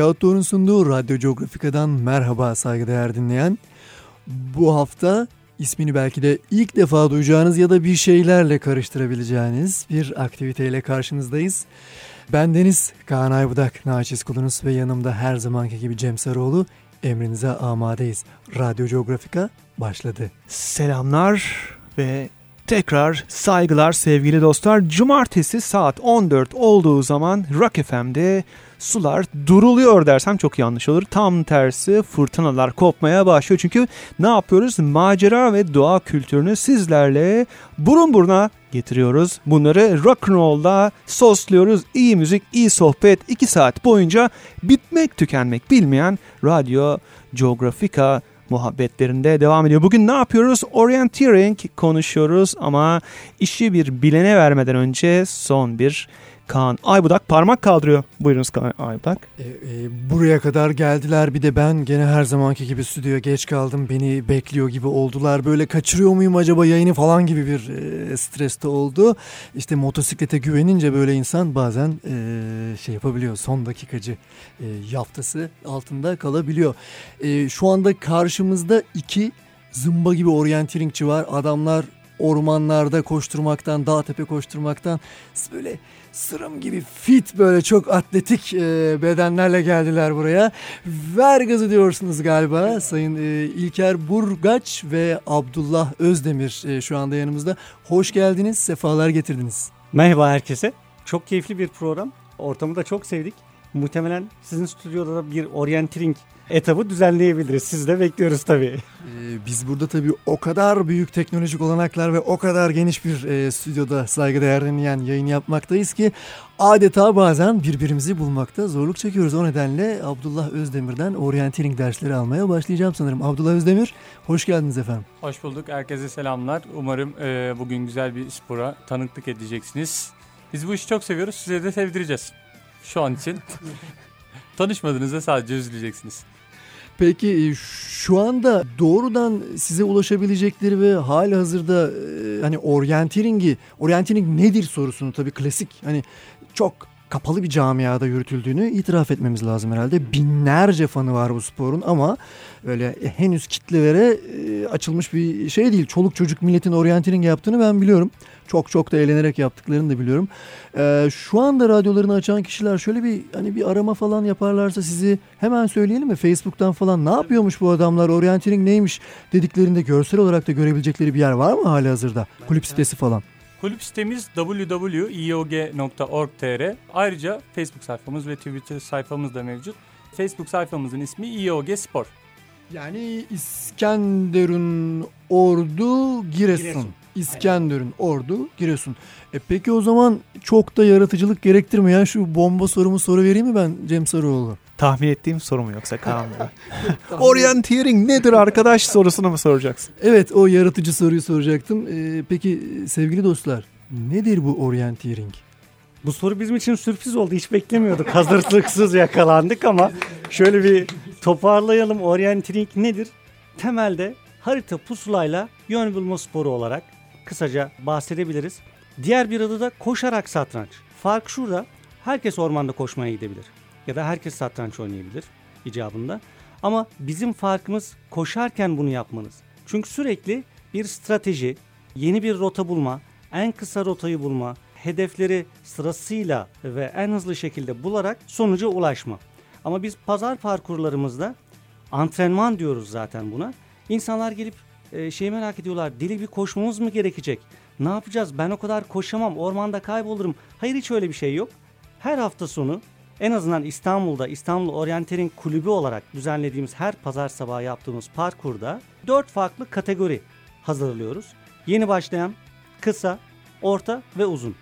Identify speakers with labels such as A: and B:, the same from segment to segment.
A: Kayki Outdoor'un sunduğu Radyo Geografika'dan merhaba saygıdeğer dinleyen. Bu hafta ismini belki de ilk defa duyacağınız ya da bir şeylerle karıştırabileceğiniz bir aktiviteyle karşınızdayız. Ben Deniz Kaan Aybudak, Naçiz Kulunuz ve yanımda her zamanki gibi Cem Sarıoğlu. Emrinize amadeyiz. Radyo Geografika başladı.
B: Selamlar ve tekrar saygılar sevgili dostlar. Cumartesi saat 14 olduğu zaman Rock FM'de sular duruluyor dersem çok yanlış olur. Tam tersi fırtınalar kopmaya başlıyor. Çünkü ne yapıyoruz? Macera ve doğa kültürünü sizlerle burun buruna getiriyoruz. Bunları rock'n'roll'da sosluyoruz. İyi müzik, iyi sohbet 2 saat boyunca bitmek tükenmek bilmeyen Radyo Geografika muhabbetlerinde devam ediyor. Bugün ne yapıyoruz? Orienteering konuşuyoruz ama işi bir bilene vermeden önce son bir Kaan Aybudak parmak kaldırıyor. Buyurunuz Kaan Aybudak.
A: E, e, buraya kadar geldiler bir de ben gene her zamanki gibi stüdyoya geç kaldım. Beni bekliyor gibi oldular. Böyle kaçırıyor muyum acaba yayını falan gibi bir e, streste oldu. İşte motosiklete güvenince böyle insan bazen e, şey yapabiliyor. Son dakikacı e, yaftası altında kalabiliyor. E, şu anda karşımızda iki zımba gibi oryantiringçi var. Adamlar ormanlarda koşturmaktan, dağ tepe koşturmaktan böyle sırım gibi fit böyle çok atletik e, bedenlerle geldiler buraya. Ver gazı diyorsunuz galiba Sayın e, İlker Burgaç ve Abdullah Özdemir e, şu anda yanımızda. Hoş geldiniz, sefalar getirdiniz.
C: Merhaba herkese. Çok keyifli bir program. Ortamı da çok sevdik. Muhtemelen sizin stüdyoda da bir orienteering etabı düzenleyebiliriz. Siz de bekliyoruz tabii.
A: Ee, biz burada tabii o kadar büyük teknolojik olanaklar ve o kadar geniş bir e, stüdyoda saygıdeğer dinleyen yayın yapmaktayız ki adeta bazen birbirimizi bulmakta zorluk çekiyoruz. O nedenle Abdullah Özdemir'den orienteering dersleri almaya başlayacağım sanırım. Abdullah Özdemir, hoş geldiniz efendim.
D: Hoş bulduk. Herkese selamlar. Umarım e, bugün güzel bir spora tanıklık edeceksiniz. Biz bu işi çok seviyoruz. Size de sevdireceğiz. Şu an için. Tanışmadığınızda sadece üzüleceksiniz.
A: Peki e, şu anda doğrudan size ulaşabilecekleri ve hali hazırda e, hani orienteering'i, orienteering nedir sorusunu tabii klasik hani çok kapalı bir camiada yürütüldüğünü itiraf etmemiz lazım herhalde. Binlerce fanı var bu sporun ama öyle henüz kitlelere e, açılmış bir şey değil. Çoluk çocuk milletin orienteering yaptığını ben biliyorum. Çok çok da eğlenerek yaptıklarını da biliyorum. Ee, şu anda radyolarını açan kişiler şöyle bir hani bir arama falan yaparlarsa sizi hemen söyleyelim mi? Facebook'tan falan ne yapıyormuş bu adamlar? Orienteering neymiş dediklerinde görsel olarak da görebilecekleri bir yer var mı hali hazırda? Kulüp sitesi falan.
D: Kulüp sitemiz www.iog.org.tr. Ayrıca Facebook sayfamız ve Twitter sayfamız da mevcut. Facebook sayfamızın ismi IOG Spor.
A: Yani İskenderun Ordu Giresun.
C: Giresun.
A: İskenderun Ordu Giresun. E peki o zaman çok da yaratıcılık gerektirmeyen şu bomba sorumu soru vereyim mi ben Cem Sarıoğlu?
B: Tahmin ettiğim soru mu yoksa Kaan Bey? Orienteering nedir arkadaş sorusunu mu soracaksın?
A: Evet o yaratıcı soruyu soracaktım. E, peki sevgili dostlar nedir bu orienteering?
C: Bu soru bizim için sürpriz oldu. Hiç beklemiyorduk. Hazırlıksız yakalandık ama şöyle bir toparlayalım. Orienteering nedir? Temelde harita pusulayla yön bulma sporu olarak kısaca bahsedebiliriz. Diğer bir adı da koşarak satranç. Fark şurada. Herkes ormanda koşmaya gidebilir. Ya da herkes satranç oynayabilir icabında. Ama bizim farkımız koşarken bunu yapmanız. Çünkü sürekli bir strateji, yeni bir rota bulma, en kısa rotayı bulma, hedefleri sırasıyla ve en hızlı şekilde bularak sonuca ulaşma. Ama biz pazar parkurlarımızda antrenman diyoruz zaten buna. İnsanlar gelip e, şeyi merak ediyorlar. Deli bir koşmamız mı gerekecek? Ne yapacağız? Ben o kadar koşamam. Ormanda kaybolurum. Hayır hiç öyle bir şey yok. Her hafta sonu en azından İstanbul'da İstanbul Orienteering Kulübü olarak düzenlediğimiz her pazar sabahı yaptığımız parkurda dört farklı kategori hazırlıyoruz. Yeni başlayan, kısa, orta ve uzun.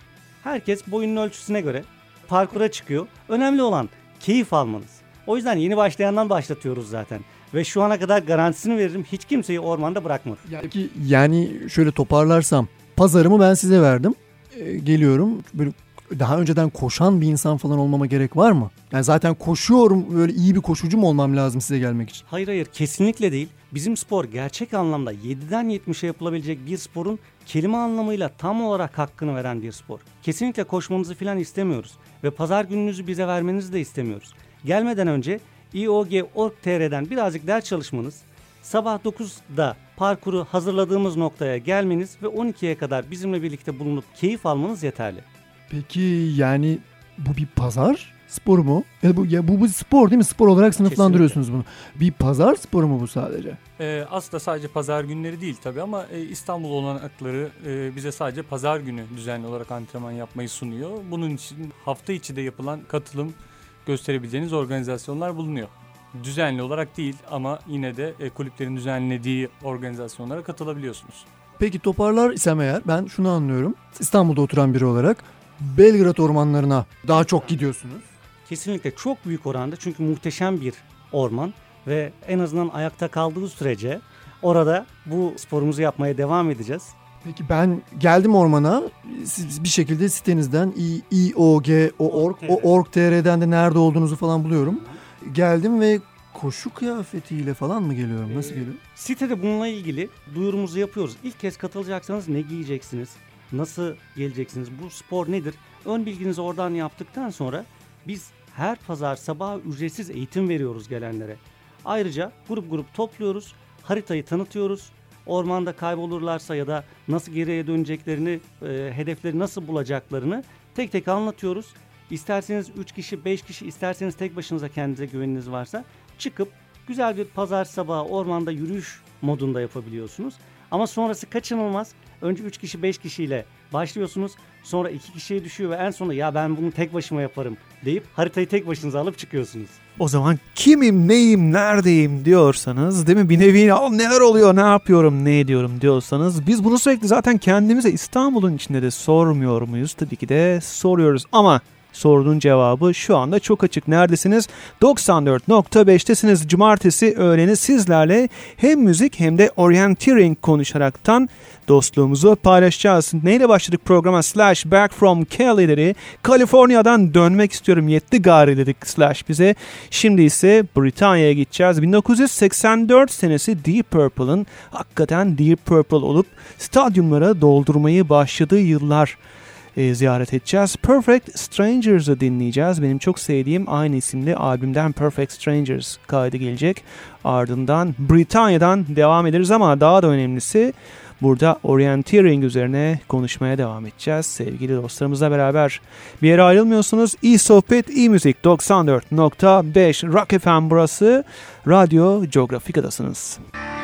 C: Herkes boyunun ölçüsüne göre parkura çıkıyor. Önemli olan keyif almanız. O yüzden yeni başlayandan başlatıyoruz zaten. Ve şu ana kadar garantisini veririm hiç kimseyi ormanda bırakmadık.
A: Yani, yani şöyle toparlarsam pazarımı ben size verdim. E, geliyorum böyle daha önceden koşan bir insan falan olmama gerek var mı? Yani zaten koşuyorum böyle iyi bir koşucu mu olmam lazım size gelmek için?
C: Hayır hayır kesinlikle değil. Bizim spor gerçek anlamda 7'den 70'e yapılabilecek bir sporun kelime anlamıyla tam olarak hakkını veren bir spor. Kesinlikle koşmanızı falan istemiyoruz ve pazar gününüzü bize vermenizi de istemiyoruz. Gelmeden önce iog.org.tr'den birazcık ders çalışmanız, sabah 9'da parkuru hazırladığımız noktaya gelmeniz ve 12'ye kadar bizimle birlikte bulunup keyif almanız yeterli.
A: Peki yani bu bir pazar sporu mu? Ya bu, ya bu, bu spor değil mi? Spor olarak sınıflandırıyorsunuz bunu. Bir pazar sporu mu bu sadece?
D: Ee, aslında sadece pazar günleri değil tabii ama e, İstanbul olanakları e, bize sadece pazar günü düzenli olarak antrenman yapmayı sunuyor. Bunun için hafta içi de yapılan katılım gösterebileceğiniz organizasyonlar bulunuyor. Düzenli olarak değil ama yine de e, kulüplerin düzenlediği organizasyonlara katılabiliyorsunuz.
A: Peki toparlar isem eğer ben şunu anlıyorum. İstanbul'da oturan biri olarak Belgrad ormanlarına daha çok gidiyorsunuz.
C: Kesinlikle çok büyük oranda çünkü muhteşem bir orman ve en azından ayakta kaldığı sürece orada bu sporumuzu yapmaya devam edeceğiz.
A: Peki ben geldim ormana siz bir şekilde sitenizden i- iog.org o org.tr'den de nerede olduğunuzu falan buluyorum. Geldim ve koşu kıyafetiyle falan mı geliyorum? Nasıl geliyorum?
C: Sitede bununla ilgili duyurumuzu yapıyoruz. İlk kez katılacaksanız ne giyeceksiniz? Nasıl geleceksiniz? Bu spor nedir? Ön bilginizi oradan yaptıktan sonra biz her pazar sabah ücretsiz eğitim veriyoruz gelenlere. Ayrıca grup grup topluyoruz, haritayı tanıtıyoruz. Ormanda kaybolurlarsa ya da nasıl geriye döneceklerini, e, hedefleri nasıl bulacaklarını tek tek anlatıyoruz. İsterseniz 3 kişi, 5 kişi, isterseniz tek başınıza kendinize güveniniz varsa çıkıp güzel bir pazar sabahı ormanda yürüyüş modunda yapabiliyorsunuz. Ama sonrası kaçınılmaz. Önce 3 kişi 5 kişiyle başlıyorsunuz. Sonra 2 kişiye düşüyor ve en sonunda ya ben bunu tek başıma yaparım deyip haritayı tek başınıza alıp çıkıyorsunuz.
B: O zaman kimim, neyim, neredeyim diyorsanız değil mi? Bir nevi "Aa, neler oluyor, ne yapıyorum, ne ediyorum diyorsanız biz bunu sürekli zaten kendimize İstanbul'un içinde de sormuyor muyuz? Tabii ki de soruyoruz ama sorunun cevabı şu anda çok açık. Neredesiniz? 94.5'tesiniz. Cumartesi öğleni sizlerle hem müzik hem de orienteering konuşaraktan dostluğumuzu paylaşacağız. Neyle başladık programa? Slash back from Cali. Kaliforniya'dan dönmek istiyorum yetti gari dedik slash bize. Şimdi ise Britanya'ya gideceğiz. 1984 senesi Deep Purple'ın hakikaten Deep Purple olup stadyumlara doldurmayı başladığı yıllar. E, ziyaret edeceğiz. Perfect Strangers'ı dinleyeceğiz. Benim çok sevdiğim aynı isimli albümden Perfect Strangers kaydı gelecek. Ardından Britanya'dan devam ederiz ama daha da önemlisi burada orienteering üzerine konuşmaya devam edeceğiz sevgili dostlarımızla beraber. Bir yere ayrılmıyorsunuz. İyi sohbet, iyi müzik 94.5 Rock FM burası. Radyo Geografika'dasınız.
E: If you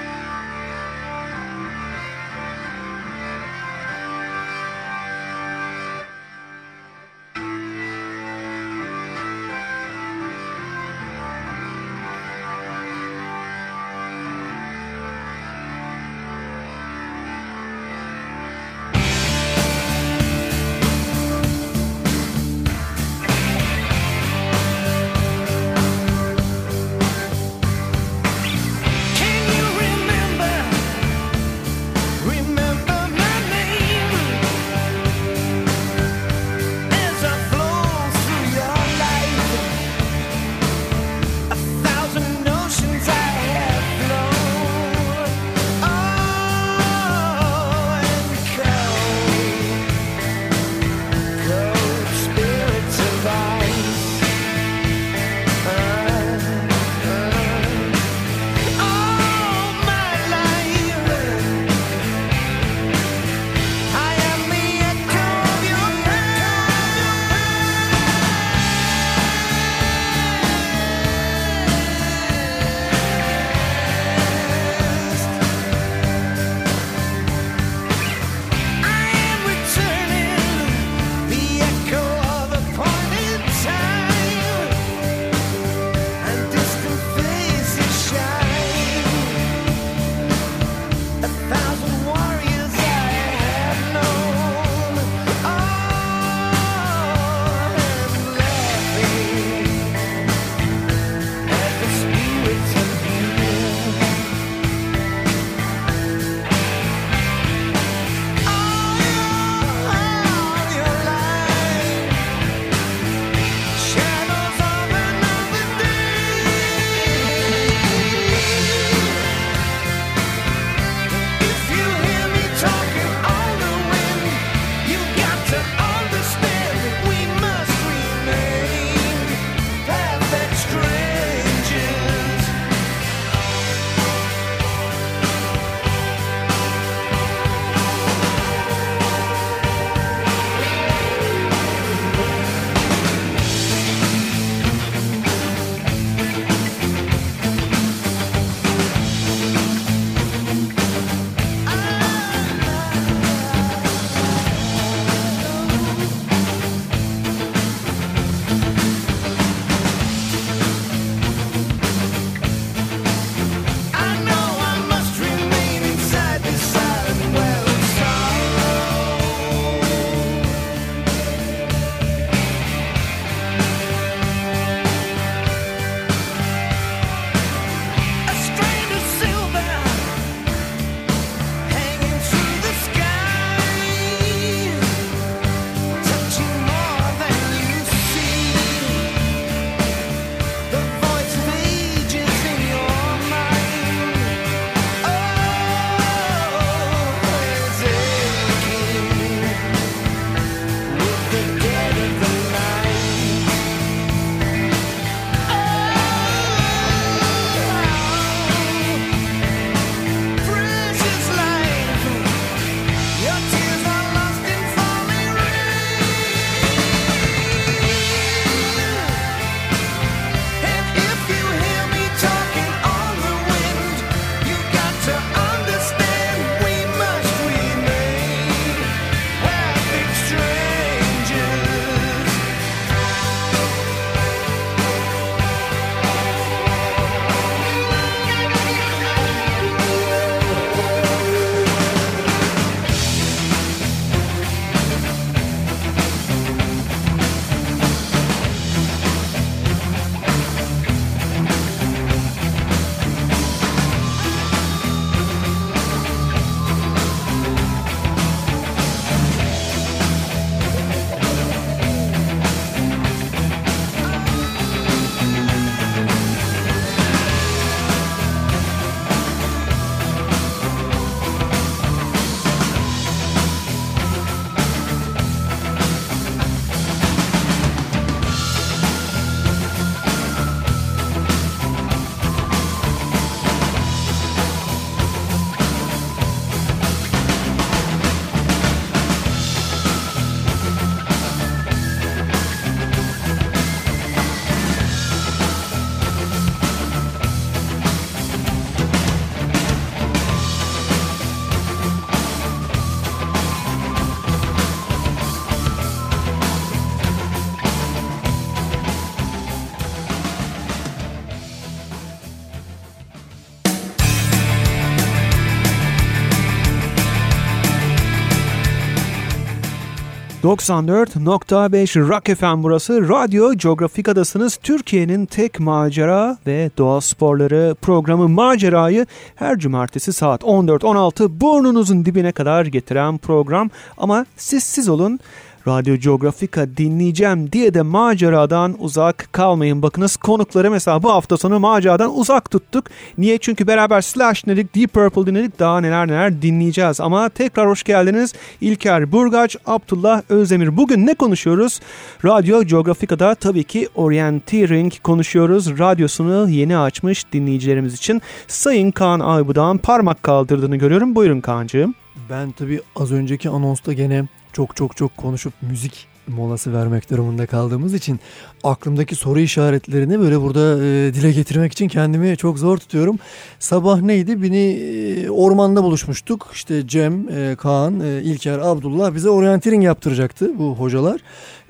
B: 94.5 Rock FM burası. Radyo Geografika'dasınız. Türkiye'nin tek macera ve doğa sporları programı Macera'yı her cumartesi saat 14-16 burnunuzun dibine kadar getiren program. Ama siz siz olun. Radyo Geografika dinleyeceğim diye de maceradan uzak kalmayın. Bakınız konukları mesela bu hafta sonu maceradan uzak tuttuk. Niye? Çünkü beraber Slash dinledik, Deep Purple dinledik. Daha neler neler dinleyeceğiz. Ama tekrar hoş geldiniz. İlker Burgaç, Abdullah Özdemir. Bugün ne konuşuyoruz? Radyo Geografika'da tabii ki Orienteering konuşuyoruz. Radyosunu yeni açmış dinleyicilerimiz için. Sayın Kaan Aybu'dan parmak kaldırdığını görüyorum. Buyurun Kaan'cığım.
A: Ben tabii az önceki anonsta gene çok çok çok konuşup müzik molası vermek durumunda kaldığımız için aklımdaki soru işaretlerini böyle burada e, dile getirmek için kendimi çok zor tutuyorum. Sabah neydi? Beni e, ormanda buluşmuştuk. İşte Cem, e, Kaan, e, İlker, Abdullah bize orienteering yaptıracaktı bu hocalar.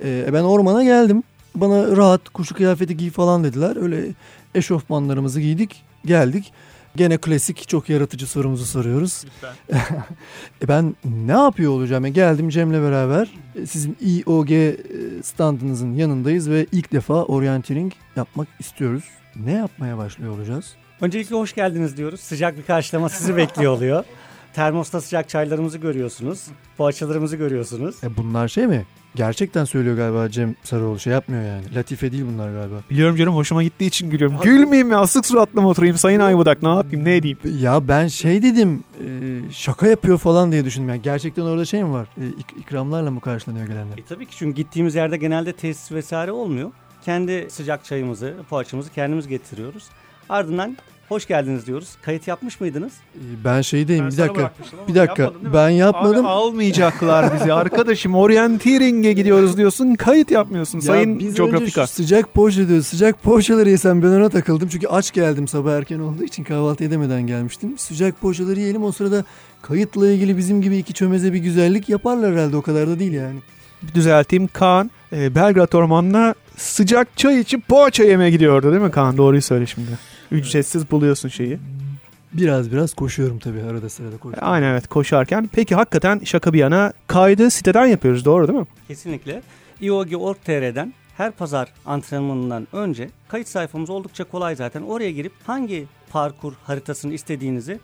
A: E, ben ormana geldim. Bana rahat kuşu kıyafeti giy falan dediler. Öyle eşofmanlarımızı giydik, geldik. Gene klasik çok yaratıcı sorumuzu soruyoruz. e ben ne yapıyor olacağım? E geldim Cem'le beraber e, sizin IOG standınızın yanındayız ve ilk defa orienteering yapmak istiyoruz. Ne yapmaya başlıyor olacağız?
C: Öncelikle hoş geldiniz diyoruz. Sıcak bir karşılama sizi bekliyor oluyor. Termosta sıcak çaylarımızı görüyorsunuz. Poğaçalarımızı görüyorsunuz.
A: E bunlar şey mi? Gerçekten söylüyor galiba Cem Sarıoğlu şey yapmıyor yani. Latife değil bunlar galiba.
B: Biliyorum canım hoşuma gittiği için gülüyorum. Gülmeyeyim mi? Asık suratla mı oturayım Sayın Aybudak ne yapayım ne edeyim?
A: Ya ben şey dedim e, şaka yapıyor falan diye düşündüm. Yani gerçekten orada şey mi var? E, ik- ikramlarla mı karşılanıyor gelenler?
C: E tabii ki çünkü gittiğimiz yerde genelde tesis vesaire olmuyor. Kendi sıcak çayımızı, poğaçamızı kendimiz getiriyoruz. Ardından hoş geldiniz diyoruz. Kayıt yapmış mıydınız?
A: E, ben şeydeyim bir
B: sana
A: dakika. Bir dakika
B: yapmadın
A: ben yapmadım.
B: Abi almayacaklar bizi. Arkadaşım orienteering'e gidiyoruz diyorsun. Kayıt yapmıyorsun.
A: Ya
B: Sayın
A: biz önce
B: Geografika.
A: şu sıcak poğaça diyoruz. Sıcak poğaçaları yesem ben ona takıldım. Çünkü aç geldim sabah erken olduğu için kahvaltı edemeden gelmiştim. Sıcak poğaçaları yiyelim o sırada kayıtla ilgili bizim gibi iki çömeze bir güzellik yaparlar herhalde o kadar da değil yani.
B: Bir düzelteyim. Kaan e, Belgrad Ormanı'na sıcak çay içip poğaça yemeye gidiyordu değil mi Kaan? Doğruyu söyle şimdi. Ücretsiz buluyorsun şeyi.
A: Biraz biraz koşuyorum tabii arada sırada koşuyorum.
B: Aynen evet koşarken. Peki hakikaten şaka bir yana kaydı siteden yapıyoruz doğru değil mi?
C: Kesinlikle. IOG.org.tr'den her pazar antrenmanından önce kayıt sayfamız oldukça kolay zaten. Oraya girip hangi parkur haritasını istediğinizi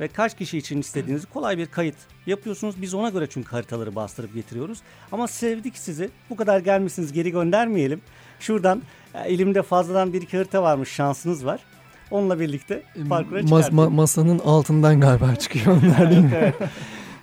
C: ve kaç kişi için istediğinizi kolay bir kayıt yapıyorsunuz. Biz ona göre çünkü haritaları bastırıp getiriyoruz. Ama sevdik sizi. Bu kadar gelmişsiniz geri göndermeyelim. Şuradan e, elimde fazladan bir iki harita varmış şansınız var. Onunla birlikte parkura
A: Mas-
C: çıkartın.
A: ma- masanın altından galiba çıkıyor onlar değil mi?
C: Evet.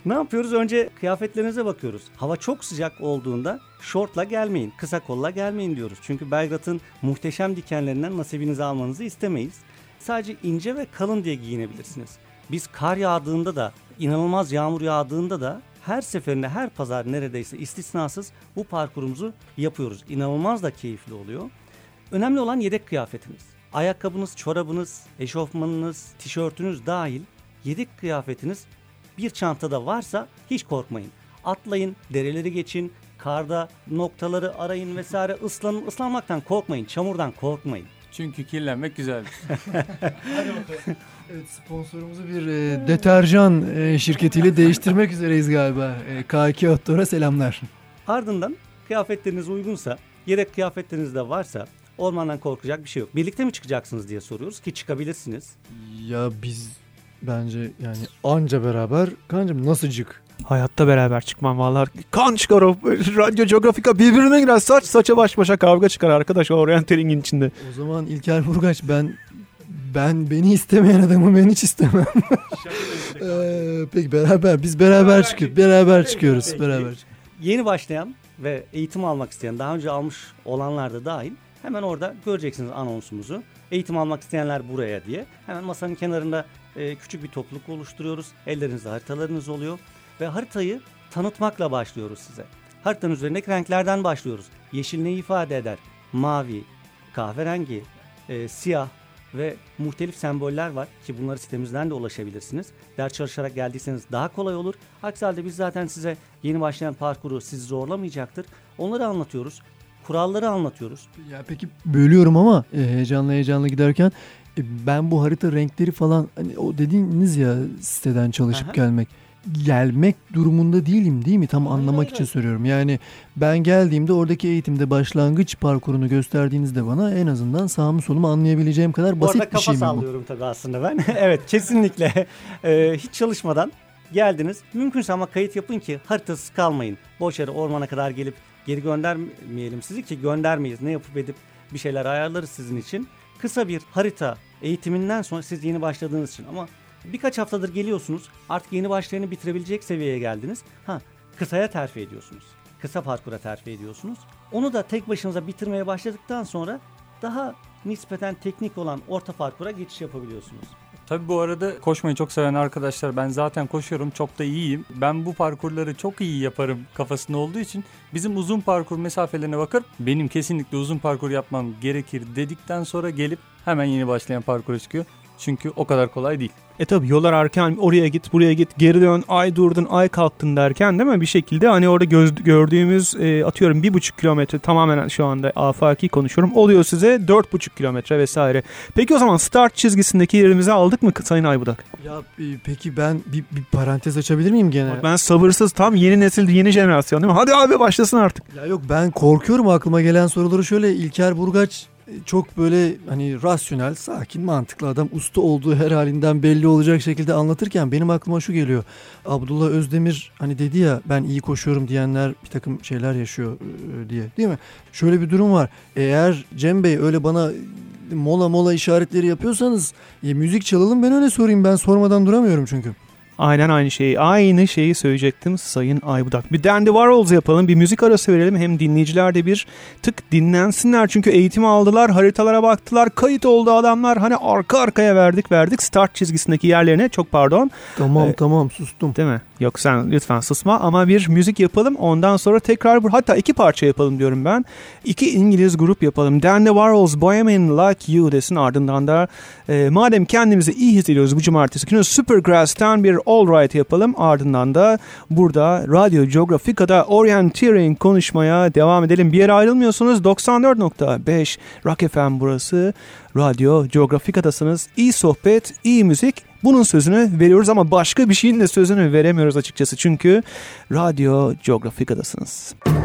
C: Ne yapıyoruz? Önce kıyafetlerinize bakıyoruz. Hava çok sıcak olduğunda şortla gelmeyin, kısa kolla gelmeyin diyoruz. Çünkü Belgrad'ın muhteşem dikenlerinden nasibinizi almanızı istemeyiz. Sadece ince ve kalın diye giyinebilirsiniz. Biz kar yağdığında da, inanılmaz yağmur yağdığında da her seferinde her pazar neredeyse istisnasız bu parkurumuzu yapıyoruz. İnanılmaz da keyifli oluyor. Önemli olan yedek kıyafetiniz. Ayakkabınız, çorabınız, eşofmanınız, tişörtünüz dahil yedek kıyafetiniz bir çantada varsa hiç korkmayın. Atlayın, dereleri geçin, karda noktaları arayın vesaire ıslanın. Islanmaktan korkmayın, çamurdan korkmayın.
D: Çünkü kirlenmek güzel.
A: Evet sponsorumuzu bir e, deterjan e, şirketiyle değiştirmek üzereyiz galiba. E, K2 Outdoor'a selamlar.
C: Ardından kıyafetleriniz uygunsa, yedek kıyafetleriniz de varsa ormandan korkacak bir şey yok. Birlikte mi çıkacaksınız diye soruyoruz ki çıkabilirsiniz.
A: Ya biz bence yani anca beraber kancım nasılcık?
B: Hayatta beraber çıkmam vallahi. Kan çıkar o radyo geografika birbirine girer. Saç saça baş başa kavga çıkar arkadaş o orienteering'in içinde.
A: O zaman İlker Burgaç ben ben beni istemeyen adamı ben hiç istemem. Ee, peki beraber biz beraber çıkıyoruz. Beraber çıkıyoruz.
C: Peki.
A: Beraber.
C: Yeni başlayan ve eğitim almak isteyen, daha önce almış olanlar da dahil hemen orada göreceksiniz anonsumuzu. Eğitim almak isteyenler buraya diye. Hemen masanın kenarında e, küçük bir topluluk oluşturuyoruz. Ellerinizde haritalarınız oluyor ve haritayı tanıtmakla başlıyoruz size. Haritanın üzerindeki renklerden başlıyoruz. Yeşil ne ifade eder? Mavi, kahverengi, e, siyah ve muhtelif semboller var ki bunları sitemizden de ulaşabilirsiniz. Ders çalışarak geldiyseniz daha kolay olur. Aksi halde biz zaten size yeni başlayan parkuru sizi zorlamayacaktır. Onları anlatıyoruz. Kuralları anlatıyoruz.
A: Ya peki bölüyorum ama e, heyecanlı heyecanlı giderken e, ben bu harita renkleri falan hani o dediğiniz ya siteden çalışıp
C: Aha.
A: gelmek. gelmek durumunda değilim değil mi? Tam anlamak için soruyorum. Yani ben geldiğimde oradaki eğitimde başlangıç parkurunu gösterdiğinizde bana en azından sağımı solumu anlayabileceğim kadar basit bir
C: kafa
A: şey mi bu?
C: sallıyorum tabii aslında ben. evet kesinlikle Ee, hiç çalışmadan geldiniz. Mümkünse ama kayıt yapın ki haritasız kalmayın. Boş yere ormana kadar gelip geri göndermeyelim sizi ki göndermeyiz. Ne yapıp edip bir şeyler ayarlarız sizin için. Kısa bir harita eğitiminden sonra siz yeni başladığınız için ama birkaç haftadır geliyorsunuz. Artık yeni başlayanı bitirebilecek seviyeye geldiniz. Ha kısaya terfi ediyorsunuz. Kısa parkura terfi ediyorsunuz. Onu da tek başınıza bitirmeye başladıktan sonra daha nispeten teknik olan orta parkura geçiş yapabiliyorsunuz.
D: Tabii bu arada koşmayı çok seven arkadaşlar ben zaten koşuyorum çok da iyiyim. Ben bu parkurları çok iyi yaparım kafasında olduğu için bizim uzun parkur mesafelerine bakıp benim kesinlikle uzun parkur yapmam gerekir dedikten sonra gelip hemen yeni başlayan parkura çıkıyor. Çünkü o kadar kolay değil.
B: E tabi yol ararken oraya git buraya git geri dön ay durdun ay kalktın derken değil mi bir şekilde hani orada göz, gördüğümüz e, atıyorum bir buçuk kilometre tamamen şu anda afaki konuşuyorum oluyor size dört buçuk kilometre vesaire. Peki o zaman start çizgisindeki yerimizi aldık mı Sayın Aybudak?
A: Ya e, peki ben bir, bir parantez açabilir miyim gene?
B: Ben sabırsız tam yeni nesil yeni jenerasyon değil mi? Hadi abi başlasın artık.
A: Ya yok ben korkuyorum aklıma gelen soruları şöyle İlker Burgaç çok böyle hani rasyonel, sakin, mantıklı adam usta olduğu her halinden belli olacak şekilde anlatırken benim aklıma şu geliyor. Abdullah Özdemir hani dedi ya ben iyi koşuyorum diyenler bir takım şeyler yaşıyor e, diye değil mi? Şöyle bir durum var. Eğer Cem Bey öyle bana mola mola işaretleri yapıyorsanız e, müzik çalalım ben öyle sorayım ben sormadan duramıyorum çünkü.
B: Aynen aynı şeyi. Aynı şeyi söyleyecektim Sayın Aybudak. Bir Dandy Warhols yapalım. Bir müzik arası verelim. Hem dinleyiciler de bir tık dinlensinler. Çünkü eğitimi aldılar. Haritalara baktılar. Kayıt oldu adamlar. Hani arka arkaya verdik verdik. Start çizgisindeki yerlerine çok pardon.
A: Tamam
B: Ee,
A: tamam sustum.
B: Değil mi? Yok sen lütfen susma ama bir müzik yapalım. Ondan sonra tekrar hatta iki parça yapalım diyorum ben. İki İngiliz grup yapalım. Dandy Warhols Bohemian Like You desin ardından da e, madem kendimizi iyi hissediyoruz bu cumartesi günü Supergrass'tan bir All Right yapalım. Ardından da burada Radyo Geografika'da Orienteering konuşmaya devam edelim. Bir yere ayrılmıyorsunuz. 94.5 Rock FM burası. Radyo Geografika'dasınız. İyi sohbet, iyi müzik. Bunun sözünü veriyoruz ama başka bir şeyin de sözünü veremiyoruz açıkçası. Çünkü Radyo Geografika'dasınız.
F: You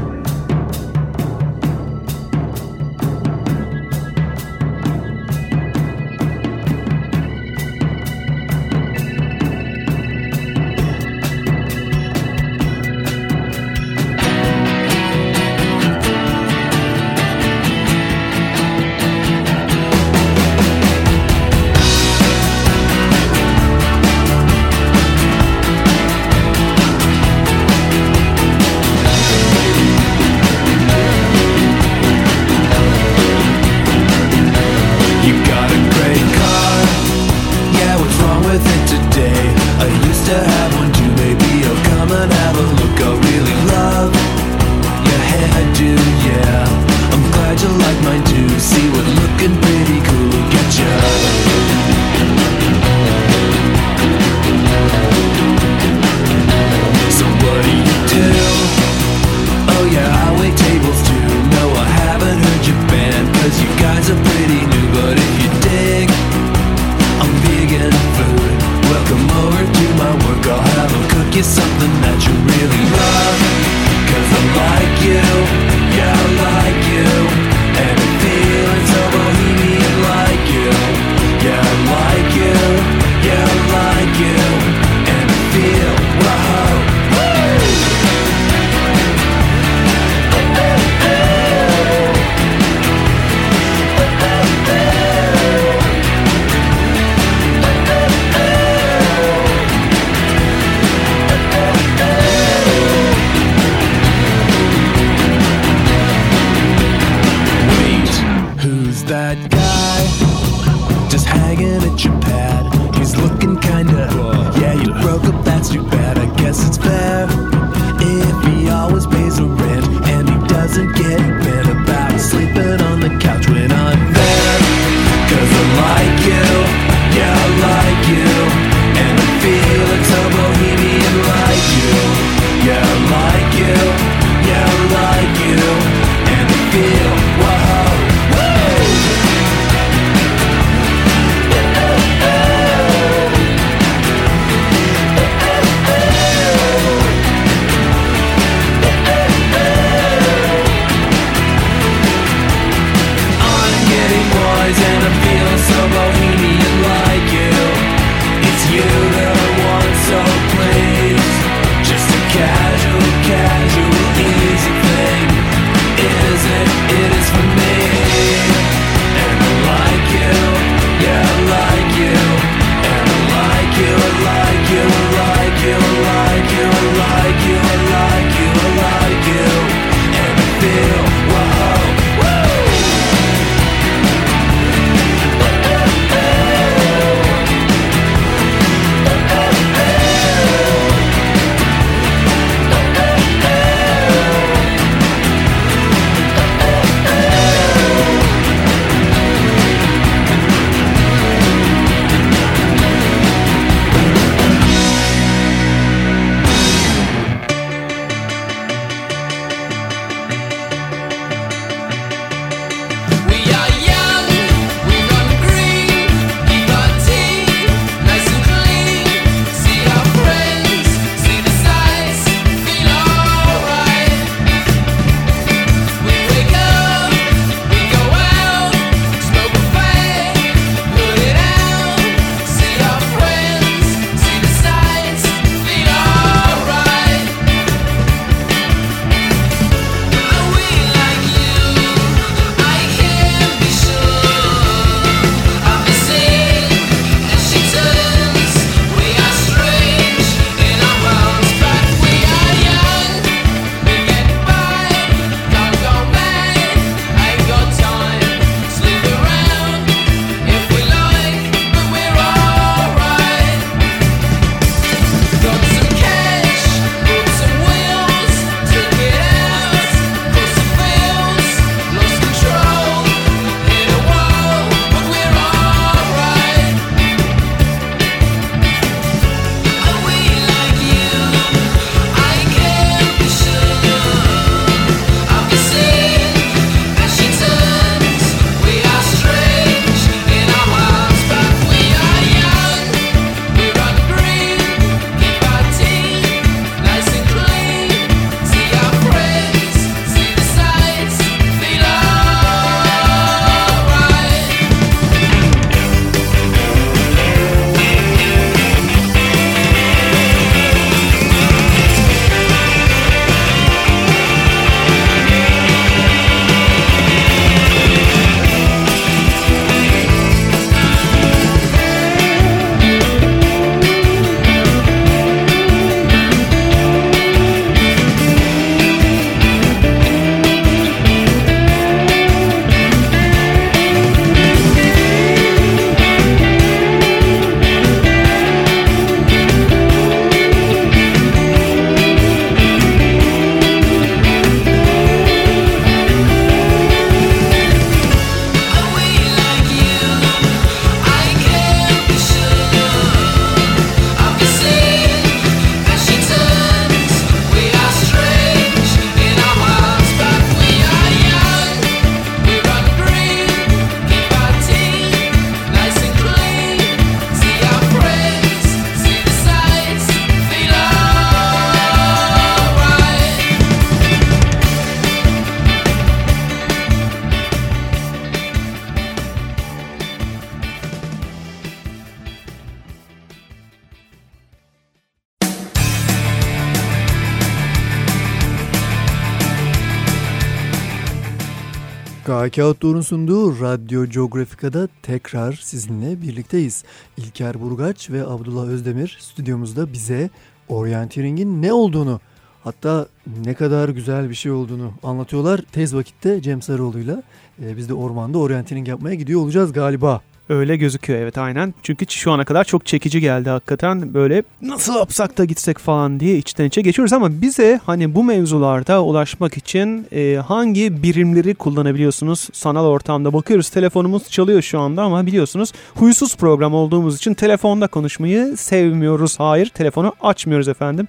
A: KK Outdoor'un sunduğu Radyo Geografika'da tekrar sizinle birlikteyiz. İlker Burgaç ve Abdullah Özdemir stüdyomuzda bize Orienteering'in ne olduğunu hatta ne kadar güzel bir şey olduğunu anlatıyorlar. Tez vakitte Cem Sarıoğlu'yla e, biz de ormanda Orienteering yapmaya gidiyor olacağız galiba.
B: Öyle gözüküyor evet aynen. Çünkü şu ana kadar çok çekici geldi hakikaten. Böyle nasıl yapsak da gitsek falan diye içten içe geçiyoruz ama bize hani bu mevzularda ulaşmak için e, hangi birimleri kullanabiliyorsunuz? Sanal ortamda bakıyoruz telefonumuz çalıyor şu anda ama biliyorsunuz huysuz program olduğumuz için telefonda konuşmayı sevmiyoruz. Hayır telefonu açmıyoruz efendim.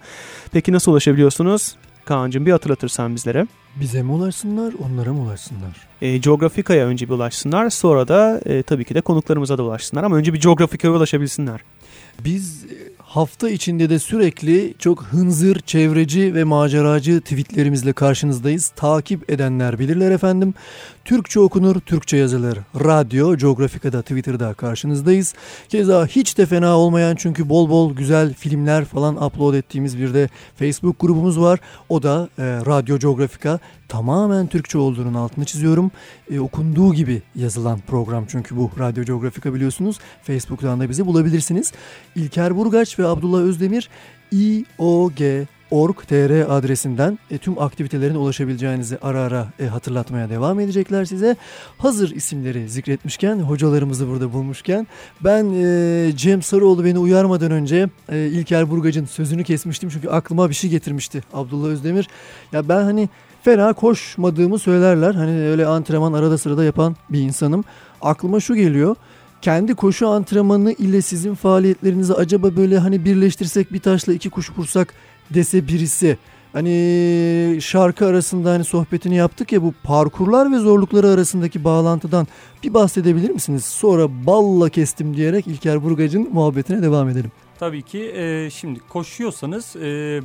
B: Peki nasıl ulaşabiliyorsunuz? Kaan'cığım bir hatırlatırsan bizlere.
A: Bize mi ulaşsınlar, onlara mı ulaşsınlar?
B: E, Geografika'ya önce bir ulaşsınlar. Sonra da e, tabii ki de konuklarımıza da ulaşsınlar. Ama önce bir Geografika'ya ulaşabilsinler.
A: Biz hafta içinde de sürekli çok hınzır, çevreci ve maceracı tweetlerimizle karşınızdayız. Takip edenler bilirler efendim. Türkçe okunur, Türkçe yazılır. Radyo, Geografika'da, Twitter'da karşınızdayız. Keza hiç de fena olmayan çünkü bol bol güzel filmler falan upload ettiğimiz bir de Facebook grubumuz var. O da e, Radyo Geografika. Tamamen Türkçe olduğunun altını çiziyorum. E, okunduğu gibi yazılan program çünkü bu Radyo Geografika biliyorsunuz. Facebook'tan da bizi bulabilirsiniz. İlker Burgaç ve Abdullah Özdemir IOG org.tr adresinden e, tüm aktivitelerine ulaşabileceğinizi ara ara e, hatırlatmaya devam edecekler size. Hazır isimleri zikretmişken, hocalarımızı burada bulmuşken ben e, Cem Sarıoğlu beni uyarmadan önce e, İlker Burgac'ın sözünü kesmiştim çünkü aklıma bir şey getirmişti Abdullah Özdemir. Ya ben hani fena koşmadığımı söylerler. Hani öyle antrenman arada sırada yapan bir insanım. Aklıma şu geliyor kendi koşu antrenmanı ile sizin faaliyetlerinizi acaba böyle hani birleştirsek bir taşla iki kuş vursak dese birisi. Hani şarkı arasında hani sohbetini yaptık ya bu parkurlar ve zorlukları arasındaki bağlantıdan bir bahsedebilir misiniz? Sonra balla kestim diyerek İlker Burgac'ın muhabbetine devam edelim.
D: Tabii ki e, şimdi koşuyorsanız e,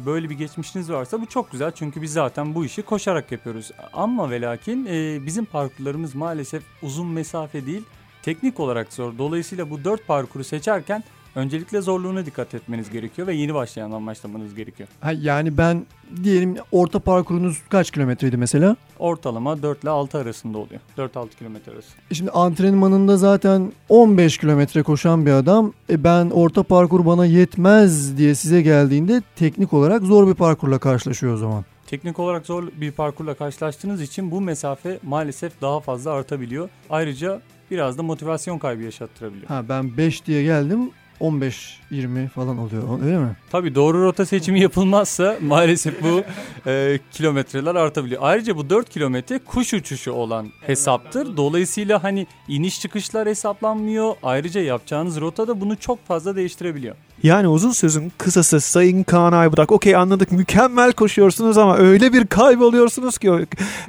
D: böyle bir geçmişiniz varsa bu çok güzel. Çünkü biz zaten bu işi koşarak yapıyoruz. Ama ve lakin e, bizim parkurlarımız maalesef uzun mesafe değil teknik olarak zor. Dolayısıyla bu dört parkuru seçerken öncelikle zorluğuna dikkat etmeniz gerekiyor ve yeni başlayandan başlamanız gerekiyor.
A: Ha, yani ben diyelim orta parkurunuz kaç kilometreydi mesela?
D: Ortalama 4 ile 6 arasında oluyor. 4-6 kilometre arası.
A: E şimdi antrenmanında zaten 15 kilometre koşan bir adam e ben orta parkur bana yetmez diye size geldiğinde teknik olarak zor bir parkurla karşılaşıyor o zaman.
D: Teknik olarak zor bir parkurla karşılaştığınız için bu mesafe maalesef daha fazla artabiliyor. Ayrıca biraz da motivasyon kaybı yaşattırabiliyor.
A: Ha ben 5 diye geldim 15-20 falan oluyor öyle mi?
D: Tabii doğru rota seçimi yapılmazsa maalesef bu e, kilometreler artabiliyor. Ayrıca bu 4 kilometre kuş uçuşu olan hesaptır. Dolayısıyla hani iniş çıkışlar hesaplanmıyor. Ayrıca yapacağınız rota da bunu çok fazla değiştirebiliyor.
B: Yani uzun sözün kısası Sayın Kaan Aybudak. Okey anladık mükemmel koşuyorsunuz ama öyle bir kayboluyorsunuz ki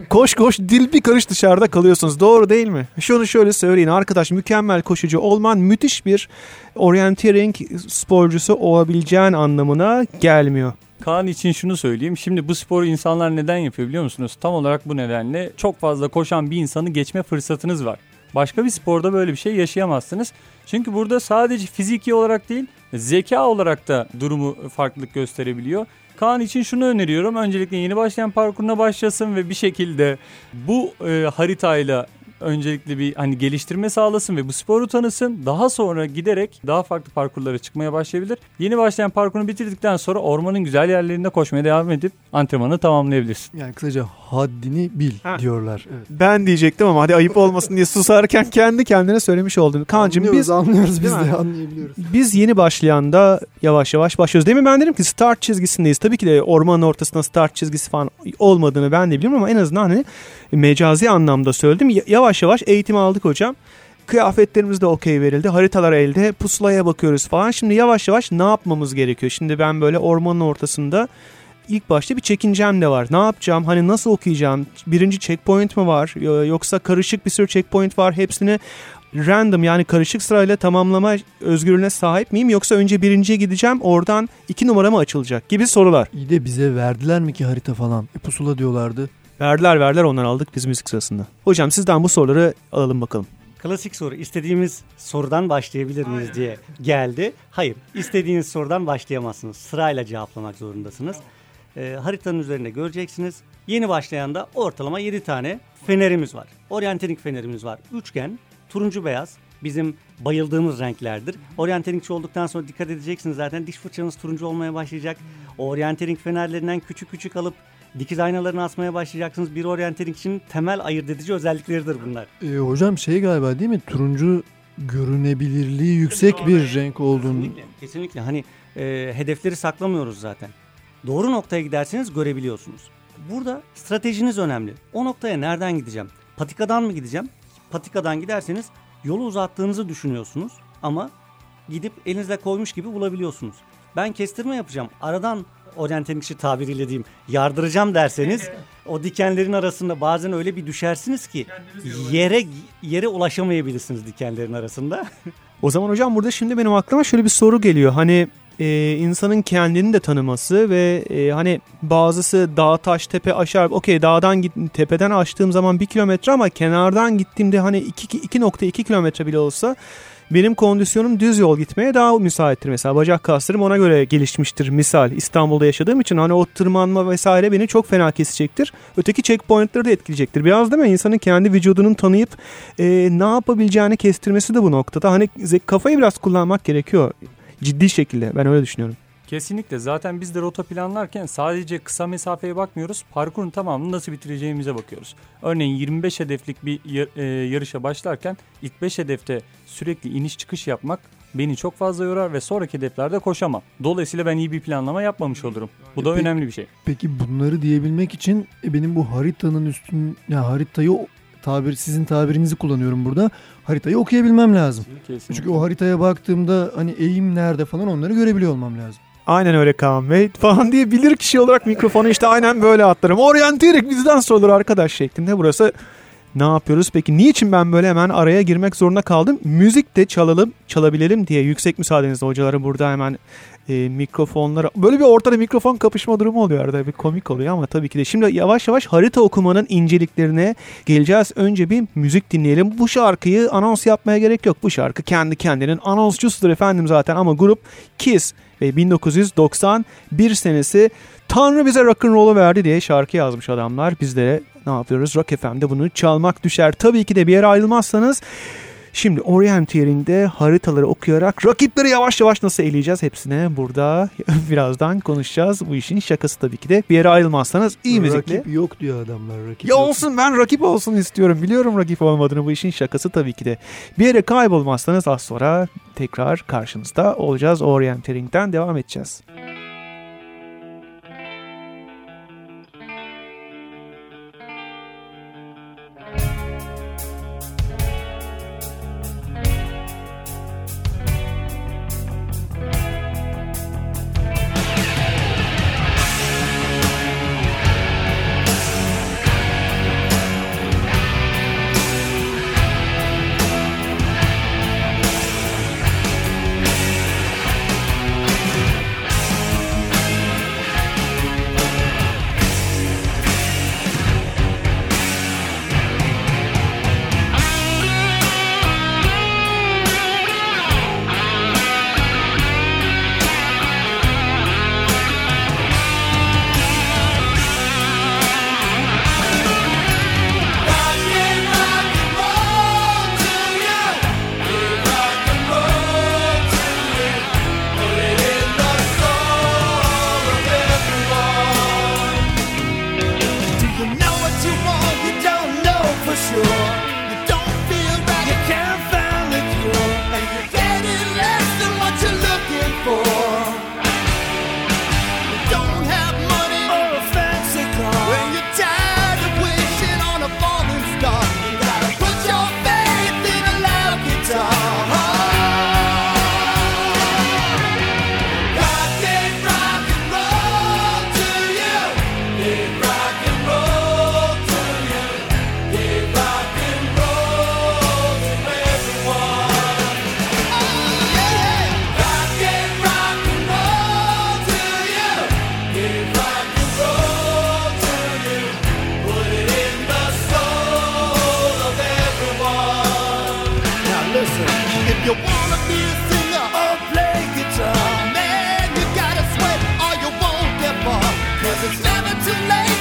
B: koş koş dil bir karış dışarıda kalıyorsunuz. Doğru değil mi? Şunu şöyle söyleyin arkadaş mükemmel koşucu olman müthiş bir orienteering sporcusu olabileceğin anlamına gelmiyor.
D: Kaan için şunu söyleyeyim. Şimdi bu sporu insanlar neden yapıyor biliyor musunuz? Tam olarak bu nedenle çok fazla koşan bir insanı geçme fırsatınız var. Başka bir sporda böyle bir şey yaşayamazsınız. Çünkü burada sadece fiziki olarak değil, zeka olarak da durumu farklılık gösterebiliyor. Kaan için şunu öneriyorum. Öncelikle yeni başlayan parkuruna başlasın ve bir şekilde bu e, haritayla öncelikle bir hani geliştirme sağlasın ve bu sporu tanısın. Daha sonra giderek daha farklı parkurlara çıkmaya başlayabilir. Yeni başlayan parkurunu bitirdikten sonra ormanın güzel yerlerinde koşmaya devam edip antrenmanı tamamlayabilirsin.
A: Yani kısaca haddini bil ha. diyorlar. Evet.
B: Ben diyecektim ama hadi ayıp olmasın diye susarken kendi kendine söylemiş oldun. Kaan'cığım
A: biz
B: anlıyoruz
A: biz de anlayabiliyoruz.
B: Biz yeni başlayan da yavaş yavaş başlıyoruz. Demin ben dedim ki start çizgisindeyiz. Tabii ki de ormanın ortasında start çizgisi falan olmadığını ben de biliyorum ama en azından hani mecazi anlamda söyledim. Yavaş yavaş eğitim aldık hocam. Kıyafetlerimiz de okey verildi. Haritalar elde. Pusulaya bakıyoruz falan. Şimdi yavaş yavaş ne yapmamız gerekiyor? Şimdi ben böyle ormanın ortasında ilk başta bir çekincem de var. Ne yapacağım? Hani nasıl okuyacağım? Birinci checkpoint mi var? Yoksa karışık bir sürü checkpoint var. Hepsini random yani karışık sırayla tamamlama özgürlüğüne sahip miyim? Yoksa önce birinciye gideceğim oradan iki numara mı açılacak gibi sorular.
A: İyi de bize verdiler mi ki harita falan? E, pusula diyorlardı.
B: Verdiler verdiler onları aldık biz müzik sırasında. Hocam sizden bu soruları alalım bakalım.
C: Klasik soru istediğimiz sorudan başlayabilir miyiz Aynen. diye geldi. Hayır istediğiniz sorudan başlayamazsınız. Sırayla cevaplamak zorundasınız. e, haritanın üzerinde göreceksiniz. Yeni başlayan da ortalama 7 tane fenerimiz var. Orienteering fenerimiz var. Üçgen, turuncu beyaz bizim bayıldığımız renklerdir. Orienteringçi olduktan sonra dikkat edeceksiniz zaten diş fırçanız turuncu olmaya başlayacak. O orientering fenerlerinden küçük küçük alıp dikiz aynalarını asmaya başlayacaksınız. Bir orientering için temel ayırt edici özellikleridir bunlar.
A: E, hocam şey galiba değil mi? Turuncu görünebilirliği yüksek bir renk olduğunu.
C: Kesinlikle. Kesinlikle. Hani e, hedefleri saklamıyoruz zaten. Doğru noktaya giderseniz görebiliyorsunuz. Burada stratejiniz önemli. O noktaya nereden gideceğim? Patikadan mı gideceğim? Patikadan giderseniz yolu uzattığınızı düşünüyorsunuz ama gidip elinizle koymuş gibi bulabiliyorsunuz. Ben kestirme yapacağım. Aradan oryantenikçi tabiriyle diyeyim yardıracağım derseniz o dikenlerin arasında bazen öyle bir düşersiniz ki yere yere ulaşamayabilirsiniz dikenlerin arasında.
B: O zaman hocam burada şimdi benim aklıma şöyle bir soru geliyor. Hani e, insanın kendini de tanıması ve e, hani bazısı dağ taş tepe aşar. Okey dağdan git, tepeden açtığım zaman bir kilometre ama kenardan gittiğimde hani 2.2 kilometre bile olsa benim kondisyonum düz yol gitmeye daha müsaittir. Mesela bacak kaslarım ona göre gelişmiştir misal. İstanbul'da yaşadığım için hani o tırmanma vesaire beni çok fena kesecektir. Öteki checkpointleri de etkileyecektir. Biraz değil mi? İnsanın kendi vücudunun tanıyıp e, ne yapabileceğini kestirmesi de bu noktada. Hani kafayı biraz kullanmak gerekiyor. Ciddi şekilde ben öyle düşünüyorum.
D: Kesinlikle. Zaten biz de rota planlarken sadece kısa mesafeye bakmıyoruz. Parkurun tamamını nasıl bitireceğimize bakıyoruz. Örneğin 25 hedeflik bir e, yarışa başlarken ilk 5 hedefte sürekli iniş çıkış yapmak beni çok fazla yorar ve sonraki hedeflerde koşamam. Dolayısıyla ben iyi bir planlama yapmamış olurum. Bu da
A: Peki-
D: önemli bir şey.
A: Peki bunları diyebilmek için e, benim bu haritanın üstün ya haritayı tabir sizin tabirinizi kullanıyorum burada. Haritayı okuyabilmem lazım.
D: Kesinlikle.
A: Çünkü o haritaya baktığımda hani eğim nerede falan onları görebiliyor olmam lazım.
B: Aynen öyle Kaan Bey falan diye bilir kişi olarak mikrofonu işte aynen böyle atlarım. Oryantirik bizden sorulur arkadaş şeklinde. Burası ne yapıyoruz? Peki niçin ben böyle hemen araya girmek zorunda kaldım? Müzik de çalalım, çalabilelim diye yüksek müsaadenizle hocaları burada hemen e, mikrofonlara... Böyle bir ortada mikrofon kapışma durumu oluyor arada bir komik oluyor ama tabii ki de. Şimdi yavaş yavaş harita okumanın inceliklerine geleceğiz. Önce bir müzik dinleyelim. Bu şarkıyı anons yapmaya gerek yok. Bu şarkı kendi kendinin anonsçusudur efendim zaten ama grup Kiss ve 1991 senesi Tanrı bize rock'n'roll'u verdi diye şarkı yazmış adamlar. Biz de ne yapıyoruz? Rock FM'de bunu çalmak düşer. Tabii ki de bir yere ayrılmazsanız Şimdi Orienteering'de haritaları okuyarak rakipleri yavaş yavaş nasıl eleyeceğiz hepsine burada birazdan konuşacağız. Bu işin şakası tabii ki de. Bir yere ayrılmazsanız iyi müzikle.
A: Rakip yok diyor adamlar. Rakip
B: Ya
A: yok.
B: olsun ben rakip olsun istiyorum. Biliyorum rakip olmadığını bu işin şakası tabii ki de. Bir yere kaybolmazsanız az sonra tekrar karşınızda olacağız. Orienteering'den devam edeceğiz.
G: rock to make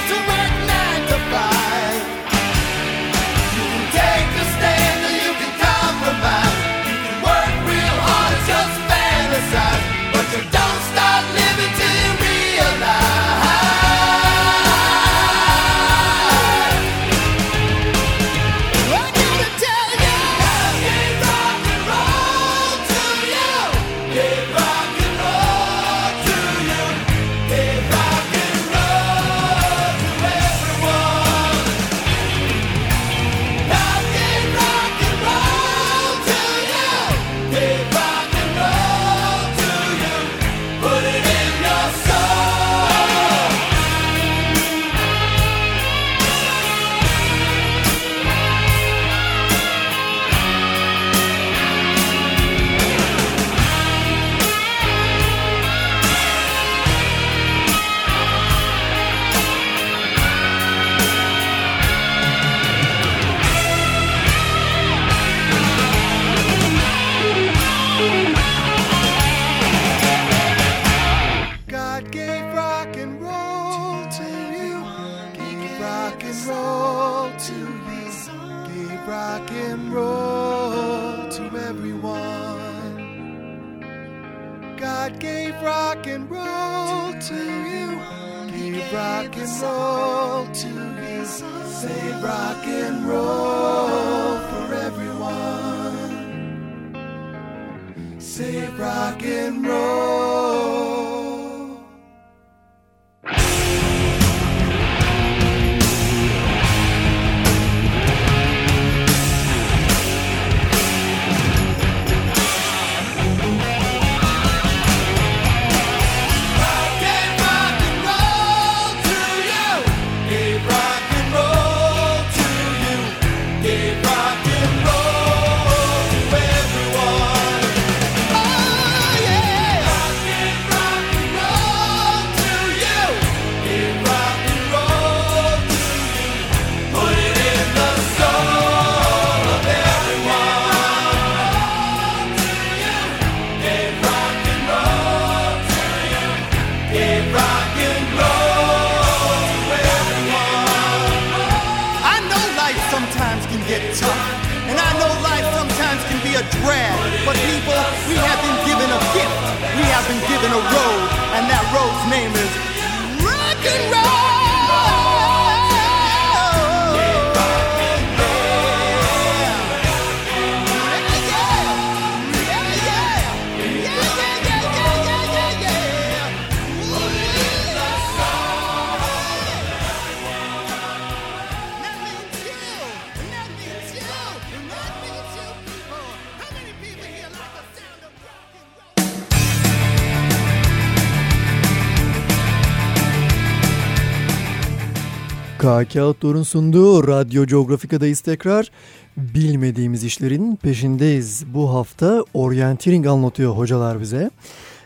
A: KK Outdoor'un sunduğu Radyo Geografika'dayız tekrar. Bilmediğimiz işlerin peşindeyiz. Bu hafta orienteering anlatıyor hocalar bize.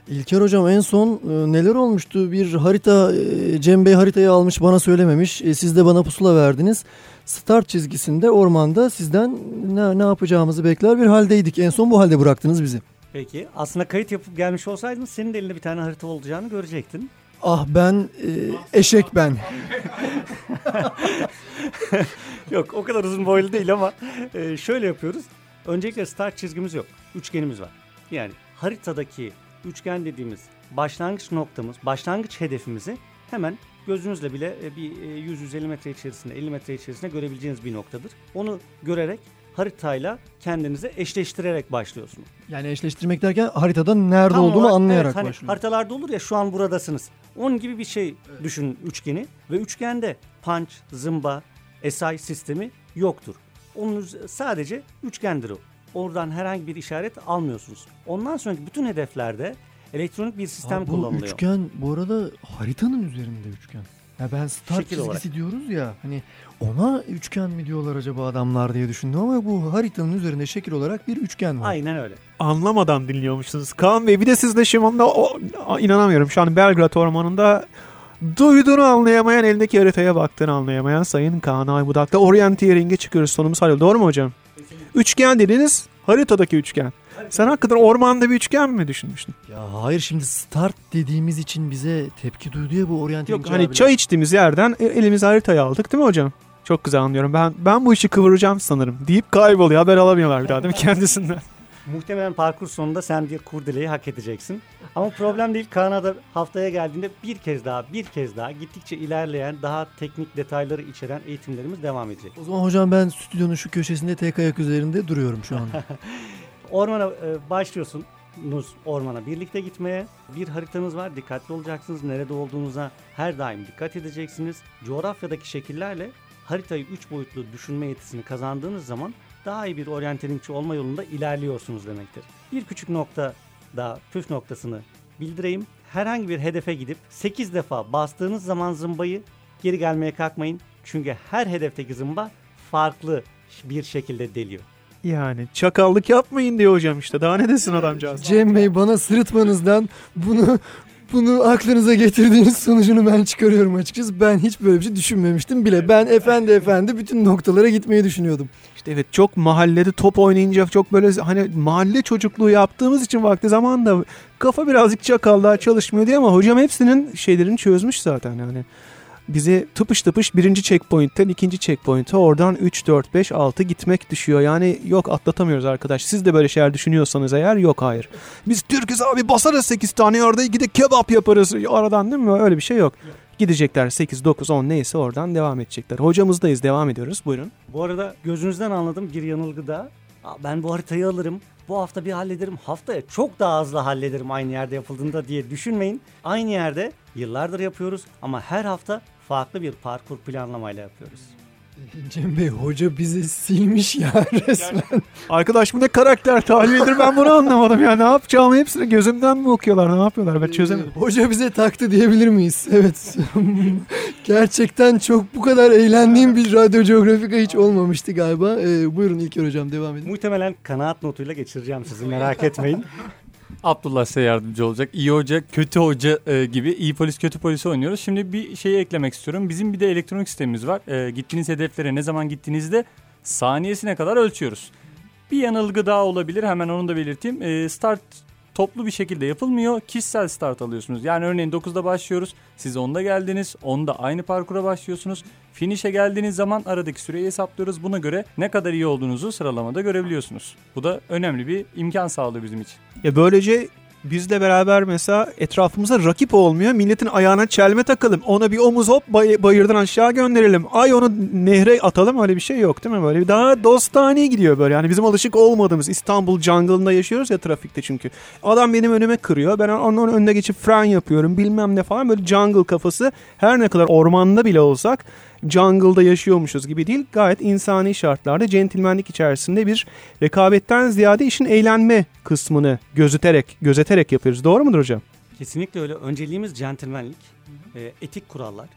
A: İlker hocam en son e, neler olmuştu? Bir harita, e, Cem Bey haritayı almış bana söylememiş. E, siz de bana pusula verdiniz. Start çizgisinde ormanda sizden ne, ne yapacağımızı bekler bir haldeydik. En son bu halde bıraktınız bizi.
C: Peki aslında kayıt yapıp gelmiş olsaydın senin de elinde bir tane harita olacağını görecektin.
A: Ah ben e, eşek ben.
C: Yok o kadar uzun boylu değil ama e, şöyle yapıyoruz. Öncelikle start çizgimiz yok. Üçgenimiz var. Yani haritadaki üçgen dediğimiz başlangıç noktamız, başlangıç hedefimizi hemen gözünüzle bile e, bir e, 100-150 metre içerisinde, 50 metre içerisinde görebileceğiniz bir noktadır. Onu görerek haritayla kendinize eşleştirerek başlıyorsunuz.
A: Yani eşleştirmek derken haritada nerede
C: Tam
A: olduğunu
C: olarak,
A: anlayarak
C: evet, hani
A: başlıyor.
C: Haritalarda olur ya şu an buradasınız. Onun gibi bir şey düşünün üçgeni ve üçgende punch, zımba, SI sistemi yoktur. Onun sadece üçgendir o. Oradan herhangi bir işaret almıyorsunuz. Ondan sonraki bütün hedeflerde elektronik bir sistem
A: Aa, bu
C: kullanılıyor.
A: üçgen bu arada haritanın üzerinde üçgen. Ya ben start
C: Şekil
A: çizgisi
C: olarak.
A: diyoruz ya hani ona üçgen mi diyorlar acaba adamlar diye düşündüm ama bu haritanın üzerinde şekil olarak bir üçgen var.
C: Aynen öyle.
B: Anlamadan dinliyormuşsunuz. Kaan Bey bir de siz de şimdi onda o, inanamıyorum. Şu an Belgrad Ormanı'nda duyduğunu anlayamayan, elindeki haritaya baktığını anlayamayan Sayın Kaan Aybudak'ta Orienteering'e çıkıyoruz. Sonumuz halloldu. Doğru mu hocam? Üçgen dediniz, haritadaki üçgen. Sen hakikaten ormanda bir üçgen mi düşünmüştün?
A: Ya hayır şimdi start dediğimiz için bize tepki duydu ya bu oryanteering
B: Yok hani çay içtiğimiz yerden e- elimize haritayı aldık değil mi hocam? Çok güzel anlıyorum. Ben ben bu işi kıvıracağım sanırım deyip kayboluyor. Haber alamıyorlar bir daha değil mi kendisinden?
C: Muhtemelen parkur sonunda sen bir kurdeleyi hak edeceksin. Ama problem değil. Kanada haftaya geldiğinde bir kez daha, bir kez daha gittikçe ilerleyen, daha teknik detayları içeren eğitimlerimiz devam edecek.
A: O zaman hocam ben stüdyonun şu köşesinde tek ayak üzerinde duruyorum şu anda.
C: Ormana e, başlıyorsunuz ormana birlikte gitmeye. Bir haritanız var. Dikkatli olacaksınız. Nerede olduğunuza her daim dikkat edeceksiniz. Coğrafyadaki şekillerle haritayı 3 boyutlu düşünme yetisini kazandığınız zaman daha iyi bir oryanteringçi olma yolunda ilerliyorsunuz demektir. Bir küçük nokta daha püf noktasını bildireyim. Herhangi bir hedefe gidip 8 defa bastığınız zaman zımbayı geri gelmeye kalkmayın. Çünkü her hedefteki zımba farklı bir şekilde deliyor.
B: Yani çakallık yapmayın diyor hocam işte. Daha ne desin adamcağız?
A: Cem Bey bana sırıtmanızdan bunu bunu aklınıza getirdiğiniz sonucunu ben çıkarıyorum açıkçası. Ben hiç böyle bir şey düşünmemiştim bile. Ben efendi efendi bütün noktalara gitmeyi düşünüyordum.
B: İşte evet çok mahallede top oynayınca çok böyle hani mahalle çocukluğu yaptığımız için vakti zamanında kafa birazcık çakallığa çalışmıyor diye ama hocam hepsinin şeylerini çözmüş zaten yani. Bizi tıpış tıpış birinci checkpoint'ten ikinci checkpoint'e oradan 3, 4, 5, 6 gitmek düşüyor. Yani yok atlatamıyoruz arkadaş. Siz de böyle şeyler düşünüyorsanız eğer yok hayır. Biz Türk'üz abi basarız 8 tane orada gidip kebap yaparız aradan değil mi? Öyle bir şey yok. Gidecekler 8, 9, 10 neyse oradan devam edecekler. Hocamızdayız devam ediyoruz buyurun.
C: Bu arada gözünüzden anladım bir yanılgı da. Aa, Ben bu haritayı alırım. Bu hafta bir hallederim. Haftaya çok daha hızlı hallederim aynı yerde yapıldığında diye düşünmeyin. Aynı yerde yıllardır yapıyoruz ama her hafta farklı bir parkur planlamayla yapıyoruz.
A: Cem Bey hoca bizi silmiş ya resmen.
B: Arkadaş bu ne karakter tahlilidir ben bunu anlamadım ya. Ne yapacağımı hepsini gözümden mi okuyorlar ne yapıyorlar ben çözemedim.
A: Ee, Hoca bize taktı diyebilir miyiz? Evet. Gerçekten çok bu kadar eğlendiğim bir radyo coğrafika hiç olmamıştı galiba. Ee, buyurun İlker hocam devam edin.
C: Muhtemelen kanaat notuyla geçireceğim sizi merak etmeyin.
D: Abdullah size yardımcı olacak. İyi hoca, kötü hoca e, gibi iyi polis, kötü polisi oynuyoruz. Şimdi bir şeyi eklemek istiyorum. Bizim bir de elektronik sistemimiz var. E, gittiğiniz hedeflere ne zaman gittiğinizde saniyesine kadar ölçüyoruz. Bir yanılgı daha olabilir. Hemen onu da belirteyim. E, start toplu bir şekilde yapılmıyor. Kişisel start alıyorsunuz. Yani örneğin 9'da başlıyoruz. Siz 10'da geldiniz. 10'da aynı parkura başlıyorsunuz. Finish'e geldiğiniz zaman aradaki süreyi hesaplıyoruz. Buna göre ne kadar iyi olduğunuzu sıralamada görebiliyorsunuz. Bu da önemli bir imkan sağlıyor bizim için.
B: Ya böylece bizle beraber mesela etrafımıza rakip olmuyor. Milletin ayağına çelme takalım. Ona bir omuz hop bay- bayırdan aşağı gönderelim. Ay onu nehre atalım öyle bir şey yok değil mi? Böyle daha dostane gidiyor böyle. Yani bizim alışık olmadığımız İstanbul jungle'ında yaşıyoruz ya trafikte çünkü. Adam benim önüme kırıyor. Ben onun önüne geçip fren yapıyorum bilmem ne falan. Böyle jungle kafası her ne kadar ormanda bile olsak jungle'da yaşıyormuşuz gibi değil. Gayet insani şartlarda centilmenlik içerisinde bir rekabetten ziyade işin eğlenme kısmını gözeterek gözeterek yapıyoruz. Doğru mudur hocam?
C: Kesinlikle öyle. Önceliğimiz centilmenlik, e, etik kurallar,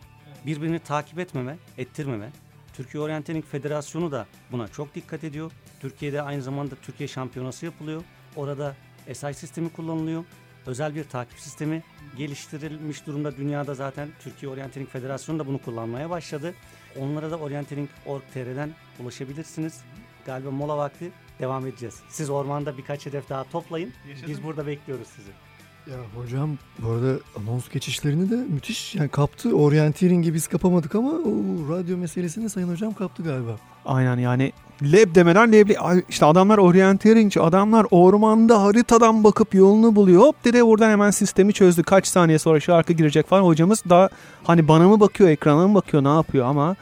C: birbirini takip etmeme, ettirmeme. Türkiye Orienteering Federasyonu da buna çok dikkat ediyor. Türkiye'de aynı zamanda Türkiye Şampiyonası yapılıyor. Orada SI sistemi kullanılıyor. Özel bir takip sistemi geliştirilmiş durumda dünyada zaten Türkiye Orienteering Federasyonu da bunu kullanmaya başladı. Onlara da orienteering.org.tr'den ulaşabilirsiniz. Galiba mola vakti devam edeceğiz. Siz ormanda birkaç hedef daha toplayın. Biz burada bekliyoruz sizi.
A: Ya hocam bu arada anons geçişlerini de müthiş yani kaptı. Orienteering'i biz kapamadık ama o radyo meselesini sayın hocam kaptı galiba.
B: Aynen yani leb demeden lebli. İşte adamlar orienteeringçi adamlar ormanda haritadan bakıp yolunu buluyor. Hop dedi buradan hemen sistemi çözdü. Kaç saniye sonra şarkı girecek falan. Hocamız da hani bana mı bakıyor ekrana mı bakıyor ne yapıyor ama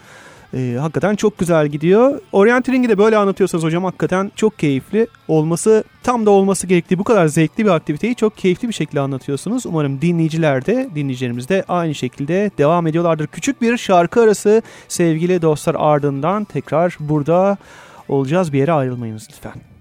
B: e, hakikaten çok güzel gidiyor. Orienteering'i de böyle anlatıyorsanız hocam hakikaten çok keyifli. Olması tam da olması gerektiği bu kadar zevkli bir aktiviteyi çok keyifli bir şekilde anlatıyorsunuz. Umarım dinleyiciler de dinleyicilerimiz de aynı şekilde devam ediyorlardır. Küçük bir şarkı arası sevgili dostlar ardından tekrar burada olacağız. Bir yere ayrılmayınız lütfen.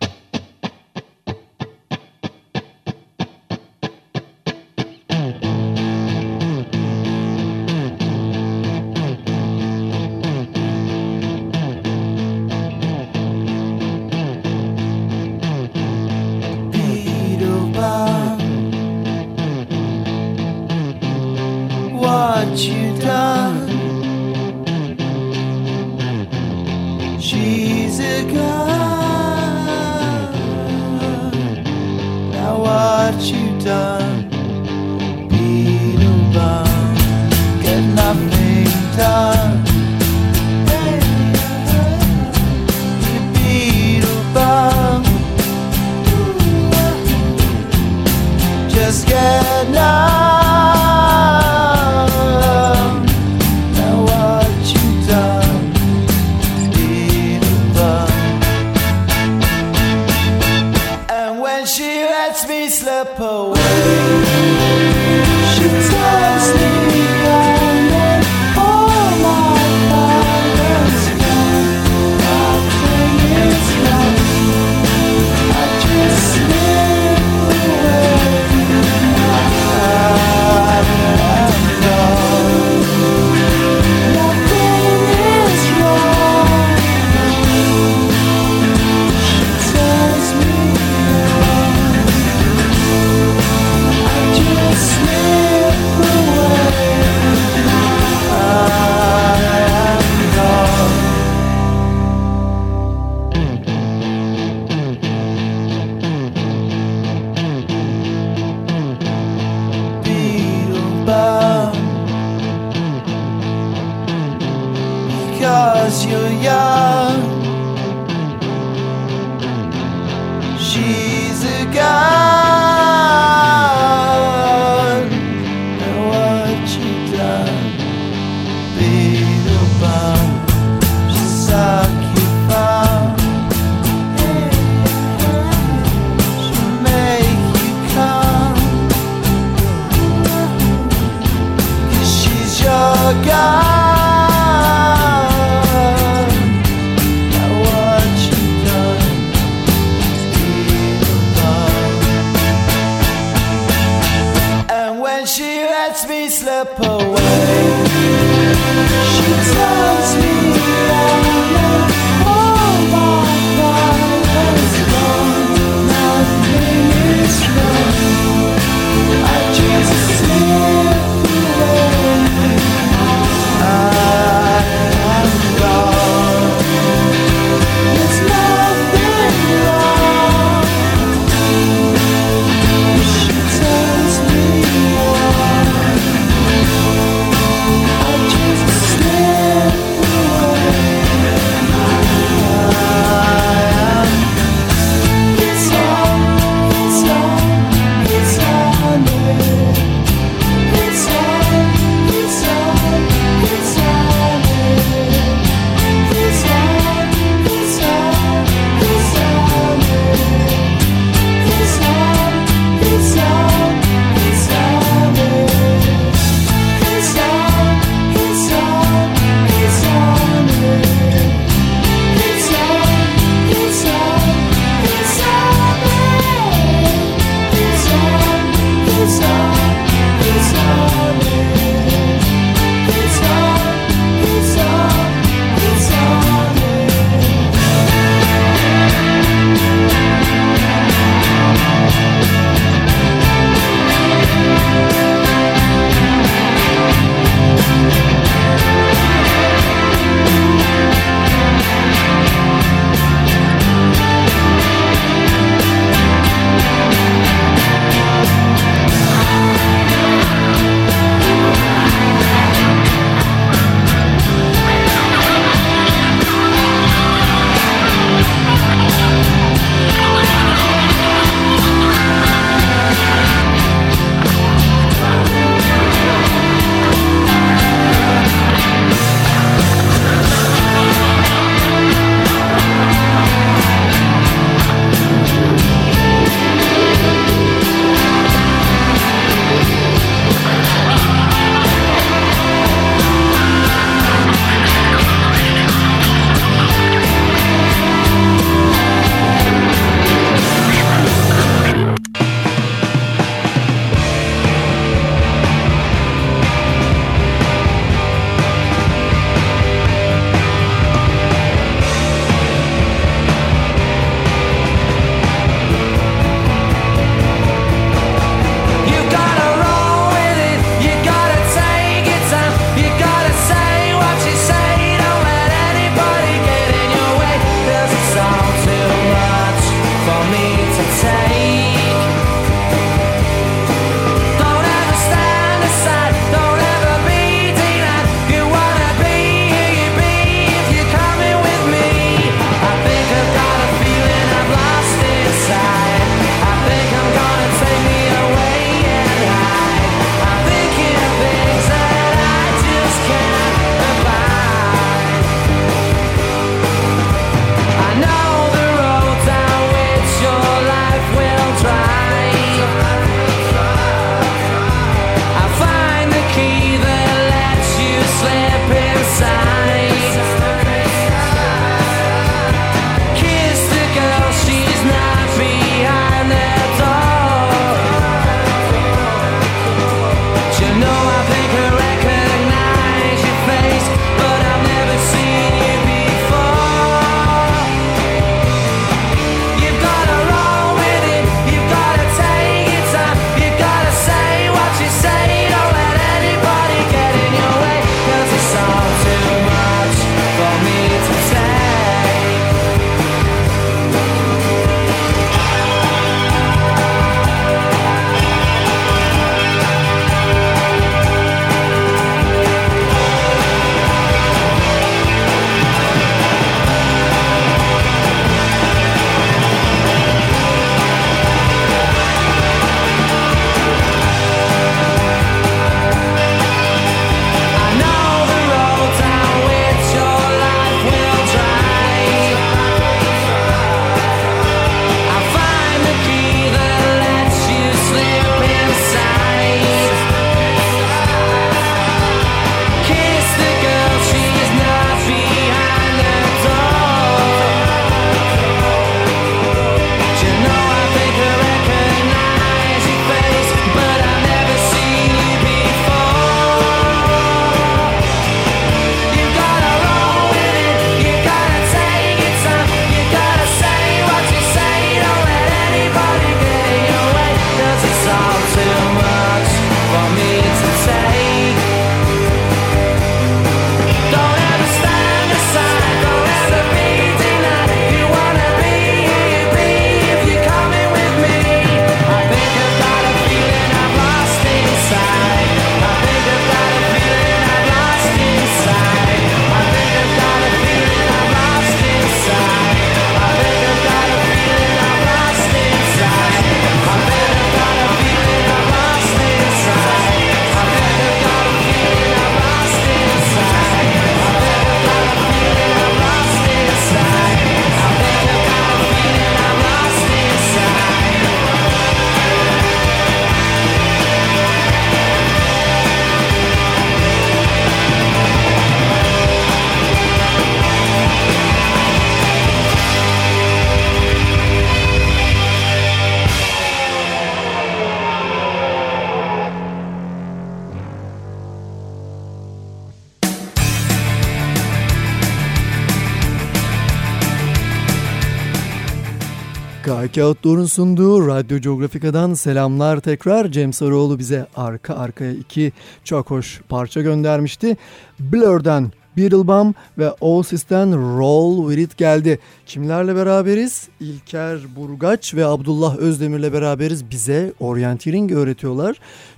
A: KK Outdoor'un sunduğu Radyo Geografika'dan selamlar tekrar. Cem Sarıoğlu bize arka arkaya iki çok hoş parça göndermişti. Blur'dan Beetlebum ve Oasis'ten Roll With It geldi. Kimlerle beraberiz? İlker Burgaç ve Abdullah Özdemir'le beraberiz. Bize orienteering öğretiyorlar.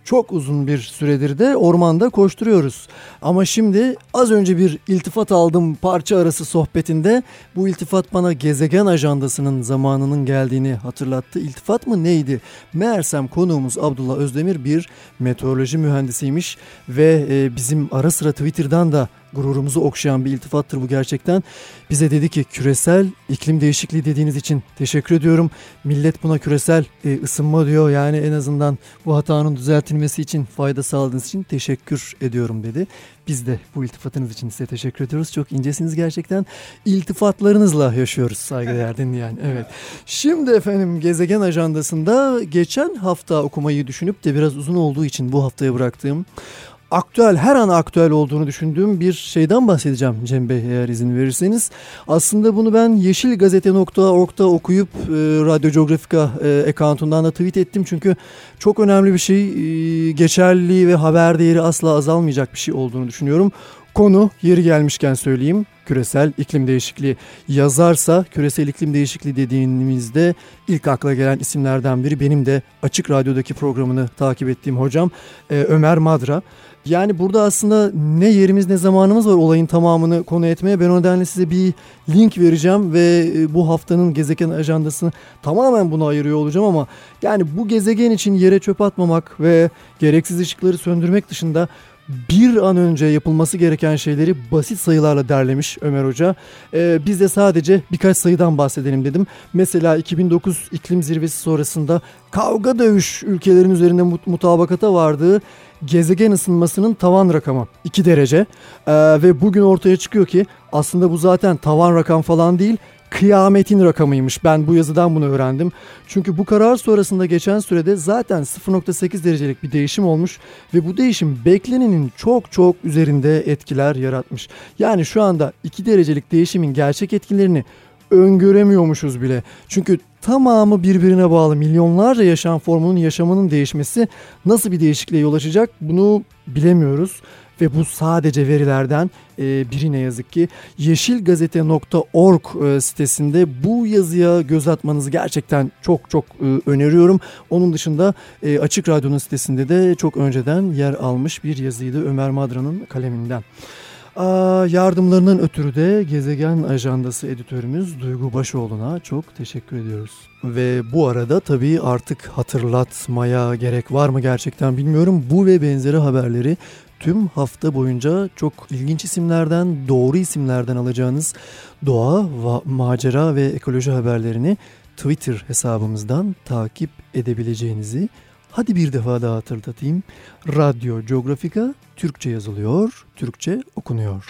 A: Çok uzun bir süredir de ormanda koşturuyoruz. Ama şimdi az önce bir iltifat aldım parça arası sohbetinde. Bu iltifat bana gezegen ajandasının zamanının geldiğini hatırlattı. İltifat mı neydi? Meğersem konuğumuz Abdullah Özdemir bir meteoroloji mühendisiymiş ve e, bizim ara sıra Twitter'dan da gururumuzu okşayan bir iltifattır bu gerçekten. Bize dedi ki küresel iklim değişikliği dediğiniz için teşekkür ediyorum. Millet buna küresel e, ısınma diyor. Yani en azından bu hatanın düzeltilmesi için fayda sağladığınız için teşekkür ediyorum dedi. Biz de bu iltifatınız için size teşekkür ediyoruz. Çok incesiniz gerçekten. İltifatlarınızla yaşıyoruz saygıdeğer dinleyen. Evet. Şimdi efendim gezegen ajandasında geçen hafta okumayı düşünüp de biraz uzun olduğu için bu haftaya bıraktığım aktüel her an aktüel olduğunu düşündüğüm bir şeyden bahsedeceğim Cem Bey eğer izin verirseniz. Aslında bunu ben yeşilgazete.org'da okuyup e, Radyo Geografika e, accountundan da tweet ettim. Çünkü çok önemli bir şey e, geçerliliği ve haber değeri asla azalmayacak bir şey olduğunu düşünüyorum. Konu yeri gelmişken söyleyeyim küresel iklim değişikliği yazarsa küresel iklim değişikliği dediğimizde ilk akla gelen isimlerden biri benim de Açık Radyo'daki programını takip ettiğim hocam e, Ömer Madra. Yani burada aslında ne yerimiz ne zamanımız var olayın tamamını konu etmeye. Ben o nedenle size bir link vereceğim ve e, bu haftanın gezegen ajandasını tamamen buna ayırıyor olacağım ama yani bu gezegen için yere çöp atmamak ve gereksiz ışıkları söndürmek dışında bir an önce yapılması gereken şeyleri basit sayılarla derlemiş Ömer Hoca. Ee, biz de sadece birkaç sayıdan bahsedelim dedim. Mesela 2009 iklim zirvesi sonrasında kavga dövüş ülkelerin üzerinde mut- mutabakata vardığı gezegen ısınmasının tavan rakamı 2 derece. Ee, ve bugün ortaya çıkıyor ki aslında bu zaten tavan rakam falan değil kıyametin rakamıymış. Ben bu yazıdan bunu öğrendim. Çünkü bu karar sonrasında geçen sürede zaten 0.8 derecelik bir değişim olmuş ve bu değişim beklenenin çok çok üzerinde etkiler yaratmış. Yani şu anda 2 derecelik değişimin gerçek etkilerini öngöremiyormuşuz bile. Çünkü tamamı birbirine bağlı milyonlarca yaşam formunun yaşamının değişmesi nasıl bir değişikliğe yol açacak bunu bilemiyoruz. Ve bu sadece verilerden e, biri ne yazık ki. Yeşilgazete.org e, sitesinde bu yazıya göz atmanızı gerçekten çok çok e, öneriyorum. Onun dışında Açık Radyo'nun sitesinde de çok önceden yer almış bir yazıydı Ömer Madra'nın kaleminden. Yardımlarının ötürü de Gezegen Ajandası editörümüz Duygu Başoğlu'na çok teşekkür ediyoruz. Ve bu arada tabii artık hatırlatmaya gerek var mı gerçekten bilmiyorum. Bu ve benzeri haberleri tüm hafta boyunca çok ilginç isimlerden, doğru isimlerden alacağınız doğa, macera ve ekoloji haberlerini Twitter hesabımızdan takip edebileceğinizi hadi bir defa daha hatırlatayım. Radyo Geografika Türkçe yazılıyor, Türkçe okunuyor.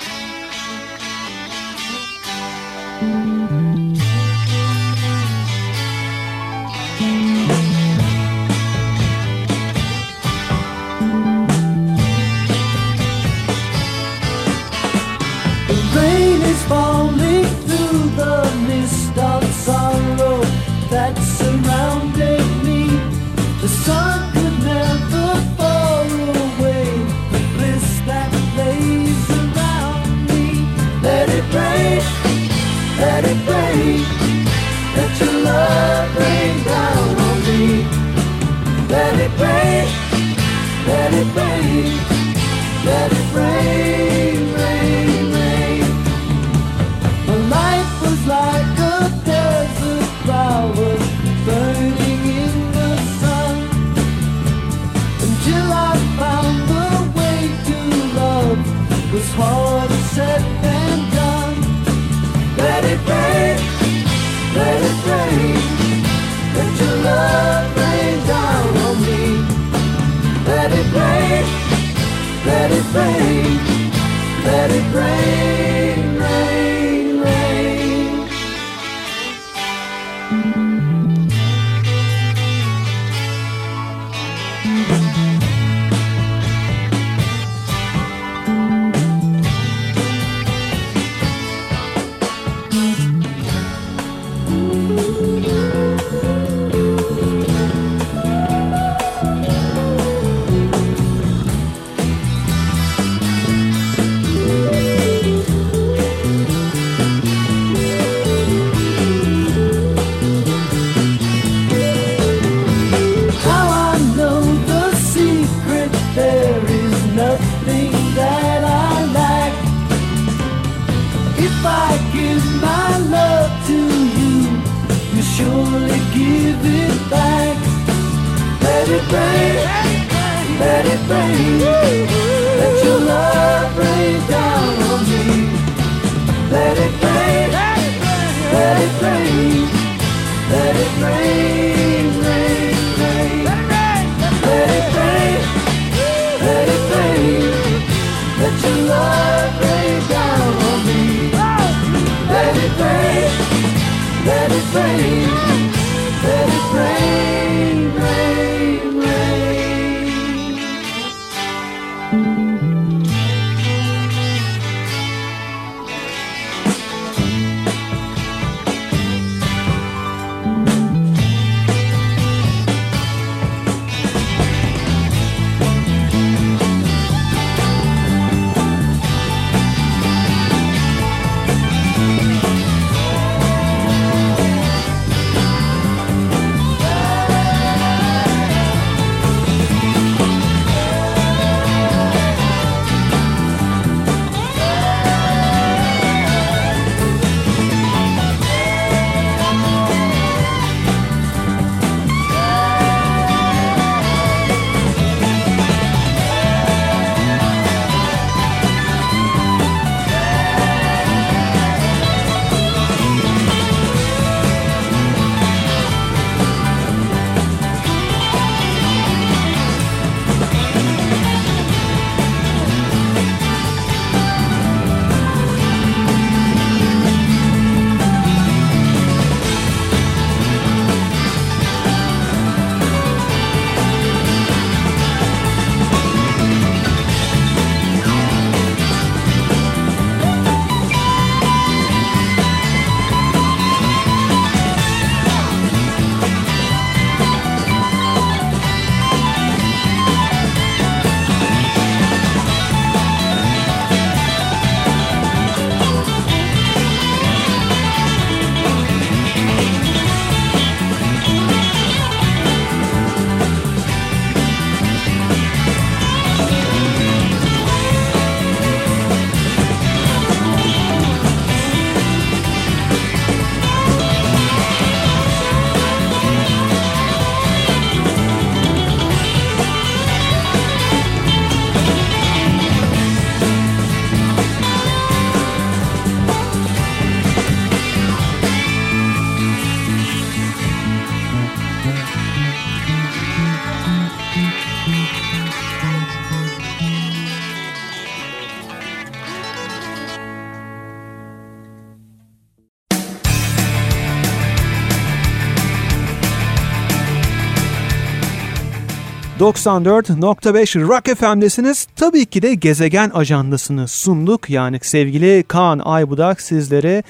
B: ...94.5 Rock FM'desiniz. Tabii ki de gezegen ajandasını sunduk. Yani sevgili Kaan Aybudak sizlere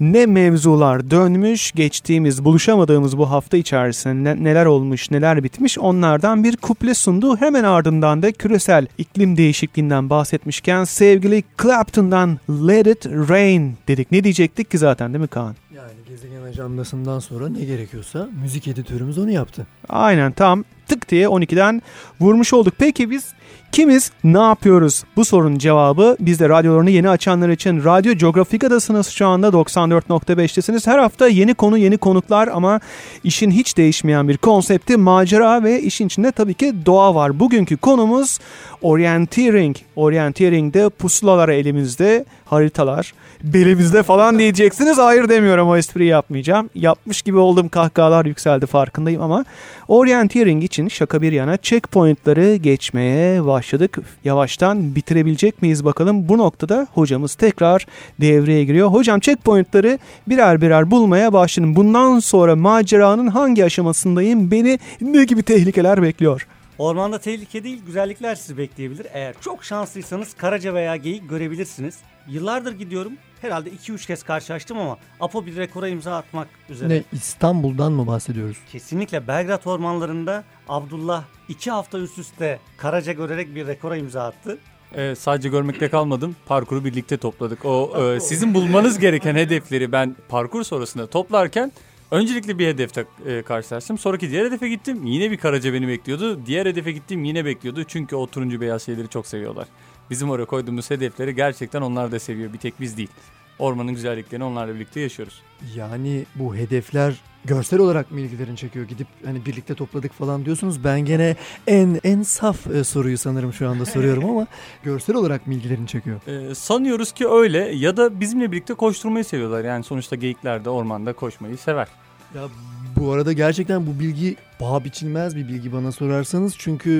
B: ne mevzular dönmüş, geçtiğimiz, buluşamadığımız bu hafta içerisinde ne- neler olmuş, neler bitmiş onlardan bir kuple sundu. Hemen ardından da küresel iklim değişikliğinden bahsetmişken sevgili Clapton'dan Let It Rain dedik. Ne diyecektik ki zaten değil mi Kaan?
A: Yani gezegen ajandasından sonra ne gerekiyorsa müzik editörümüz onu yaptı.
B: Aynen tam tık diye 12'den vurmuş olduk. Peki biz kimiz ne yapıyoruz? Bu sorunun cevabı bizde radyolarını yeni açanlar için Radyo Geografika'dasınız şu anda 94.5'tesiniz. Her hafta yeni konu yeni konuklar ama işin hiç değişmeyen bir konsepti macera ve işin içinde tabii ki doğa var. Bugünkü konumuz orienteering. Orienteering'de pusulalar elimizde, haritalar belimizde falan diyeceksiniz. Hayır demiyorum o espriyi yapmayacağım. Yapmış gibi oldum kahkahalar yükseldi farkındayım ama orienteering için şaka bir yana checkpointları geçmeye başladık. Yavaştan bitirebilecek miyiz bakalım. Bu noktada hocamız tekrar devreye giriyor. Hocam checkpointları birer birer bulmaya başladım. Bundan sonra maceranın hangi aşamasındayım? Beni ne gibi tehlikeler bekliyor?
C: Ormanda tehlike değil, güzellikler sizi bekleyebilir. Eğer çok şanslıysanız karaca veya geyik görebilirsiniz. Yıllardır gidiyorum. Herhalde 2-3 kez karşılaştım ama Apo bir rekora imza atmak üzere.
A: Ne İstanbul'dan mı bahsediyoruz?
C: Kesinlikle Belgrad ormanlarında Abdullah 2 hafta üst üste karaca görerek bir rekora imza attı.
D: Ee, sadece görmekte kalmadım. Parkuru birlikte topladık. O e, sizin bulmanız gereken hedefleri ben parkur sonrasında toplarken öncelikle bir hedefte e, karşılaştım. Sonraki diğer hedefe gittim. Yine bir karaca beni bekliyordu. Diğer hedefe gittim yine bekliyordu. Çünkü o turuncu beyaz şeyleri çok seviyorlar. Bizim oraya koyduğumuz hedefleri gerçekten onlar da seviyor. Bir tek biz değil. Ormanın güzelliklerini onlarla birlikte yaşıyoruz.
A: Yani bu hedefler görsel olarak mı ilgilerini çekiyor? Gidip hani birlikte topladık falan diyorsunuz. Ben gene en en saf e, soruyu sanırım şu anda soruyorum ama görsel olarak mı ilgilerini çekiyor?
D: Ee, sanıyoruz ki öyle ya da bizimle birlikte koşturmayı seviyorlar. Yani sonuçta geyikler de ormanda koşmayı sever.
A: Ya bu arada gerçekten bu bilgi paha biçilmez bir bilgi bana sorarsanız. Çünkü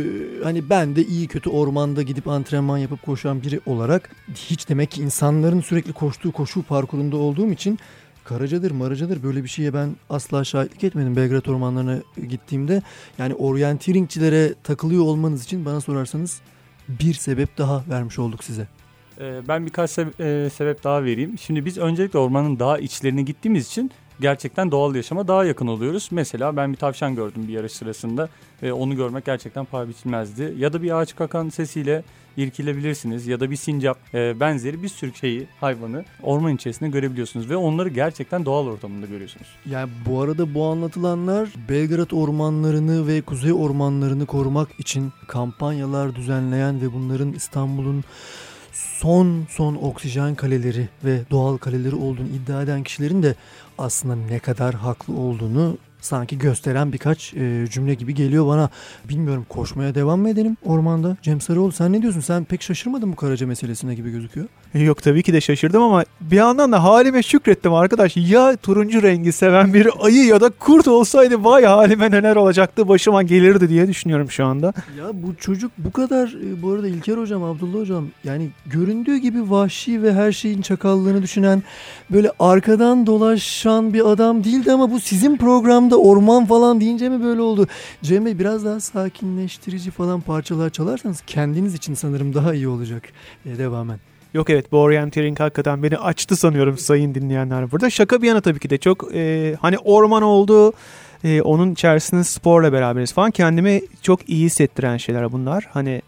A: e, hani ben de iyi kötü ormanda gidip antrenman yapıp koşan biri olarak hiç demek ki insanların sürekli koştuğu koşu parkurunda olduğum için Karacadır, Maracadır böyle bir şeye ben asla şahitlik etmedim Belgrad ormanlarına gittiğimde. Yani oryantiringçilere takılıyor olmanız için bana sorarsanız bir sebep daha vermiş olduk size.
D: Ee, ben birkaç e, sebep daha vereyim. Şimdi biz öncelikle ormanın daha içlerine gittiğimiz için gerçekten doğal yaşama daha yakın oluyoruz. Mesela ben bir tavşan gördüm bir yarış sırasında ve onu görmek gerçekten paha biçilmezdi. Ya da bir ağaç kakan sesiyle irkilebilirsiniz ya da bir sincap e, benzeri bir sürü şeyi, hayvanı orman içerisinde görebiliyorsunuz ve onları gerçekten doğal ortamında görüyorsunuz.
A: Yani bu arada bu anlatılanlar Belgrad ormanlarını ve kuzey ormanlarını korumak için kampanyalar düzenleyen ve bunların İstanbul'un son son oksijen kaleleri ve doğal kaleleri olduğunu iddia eden kişilerin de aslında ne kadar haklı olduğunu sanki gösteren birkaç e, cümle gibi geliyor bana. Bilmiyorum koşmaya devam mı edelim ormanda? Cem Sarıoğlu sen ne diyorsun? Sen pek şaşırmadın bu Karaca meselesine gibi gözüküyor.
B: Yok tabii ki de şaşırdım ama bir yandan da halime şükrettim arkadaş. Ya turuncu rengi seven bir ayı ya da kurt olsaydı vay halime neler olacaktı başıma gelirdi diye düşünüyorum şu anda.
A: Ya bu çocuk bu kadar e, bu arada İlker hocam, Abdullah hocam yani göründüğü gibi vahşi ve her şeyin çakallığını düşünen böyle arkadan dolaşan bir adam değildi ama bu sizin programda orman falan deyince mi böyle oldu? Cem Bey biraz daha sakinleştirici falan parçalar çalarsanız kendiniz için sanırım daha iyi olacak. E, devamen.
B: Yok evet bu orienteering hakikaten beni açtı sanıyorum sayın dinleyenler burada. Şaka bir yana tabii ki de çok e, hani orman oldu. e, onun içerisinde sporla beraberiz falan. Kendimi çok iyi hissettiren şeyler bunlar. Hani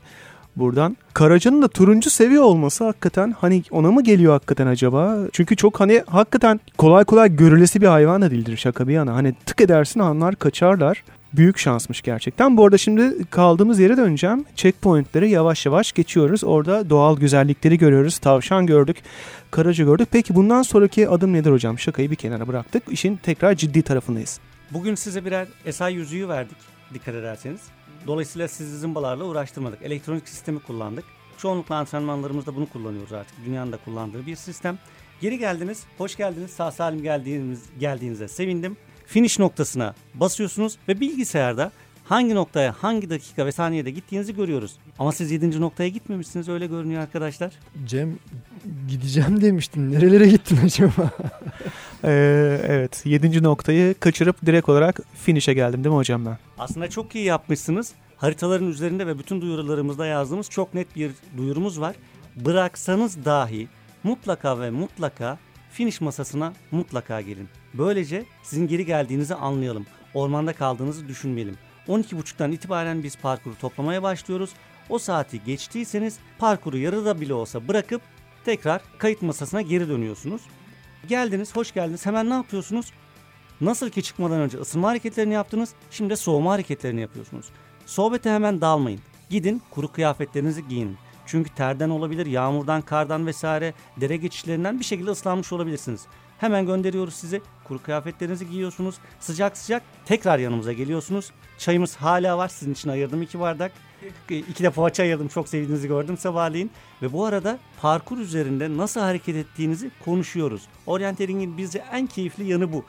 B: buradan. Karaca'nın da turuncu seviye olması hakikaten hani ona mı geliyor hakikaten acaba? Çünkü çok hani hakikaten kolay kolay görülesi bir hayvan da değildir şaka bir yana. Hani tık edersin anlar kaçarlar. Büyük şansmış gerçekten. Bu arada şimdi kaldığımız yere döneceğim. Checkpointleri yavaş yavaş geçiyoruz. Orada doğal güzellikleri görüyoruz. Tavşan gördük. Karaca gördük. Peki bundan sonraki adım nedir hocam? Şakayı bir kenara bıraktık. İşin tekrar ciddi tarafındayız.
C: Bugün size birer SI yüzüğü verdik dikkat ederseniz. Dolayısıyla sizi zımbalarla uğraştırmadık. Elektronik sistemi kullandık. Çoğunlukla antrenmanlarımızda bunu kullanıyoruz artık. Dünyanın da kullandığı bir sistem. Geri geldiniz, hoş geldiniz. Sağ salim geldiğiniz, geldiğinize sevindim. Finish noktasına basıyorsunuz ve bilgisayarda hangi noktaya, hangi dakika ve saniyede gittiğinizi görüyoruz. Ama siz 7. noktaya gitmemişsiniz öyle görünüyor arkadaşlar.
A: Cem gideceğim demiştin. Nerelere gittin acaba?
B: Ee, evet 7. noktayı kaçırıp direkt olarak finish'e geldim değil mi hocam ben?
C: Aslında çok iyi yapmışsınız. Haritaların üzerinde ve bütün duyurularımızda yazdığımız çok net bir duyurumuz var. Bıraksanız dahi mutlaka ve mutlaka finish masasına mutlaka gelin. Böylece sizin geri geldiğinizi anlayalım. Ormanda kaldığınızı düşünmeyelim. 12.30'dan itibaren biz parkuru toplamaya başlıyoruz. O saati geçtiyseniz parkuru yarıda bile olsa bırakıp tekrar kayıt masasına geri dönüyorsunuz. Geldiniz, hoş geldiniz. Hemen ne yapıyorsunuz? Nasıl ki çıkmadan önce ısınma hareketlerini yaptınız, şimdi de soğuma hareketlerini yapıyorsunuz. Sohbete hemen dalmayın. Gidin kuru kıyafetlerinizi giyin. Çünkü terden olabilir, yağmurdan, kardan vesaire, dere geçişlerinden bir şekilde ıslanmış olabilirsiniz. Hemen gönderiyoruz sizi. Kuru kıyafetlerinizi giyiyorsunuz. Sıcak sıcak tekrar yanımıza geliyorsunuz. Çayımız hala var. Sizin için ayırdım iki bardak. İki de poğaça ayırdım. Çok sevdiğinizi gördüm sabahleyin. Ve bu arada parkur üzerinde nasıl hareket ettiğinizi konuşuyoruz. Orienteering'in bizce en keyifli yanı bu.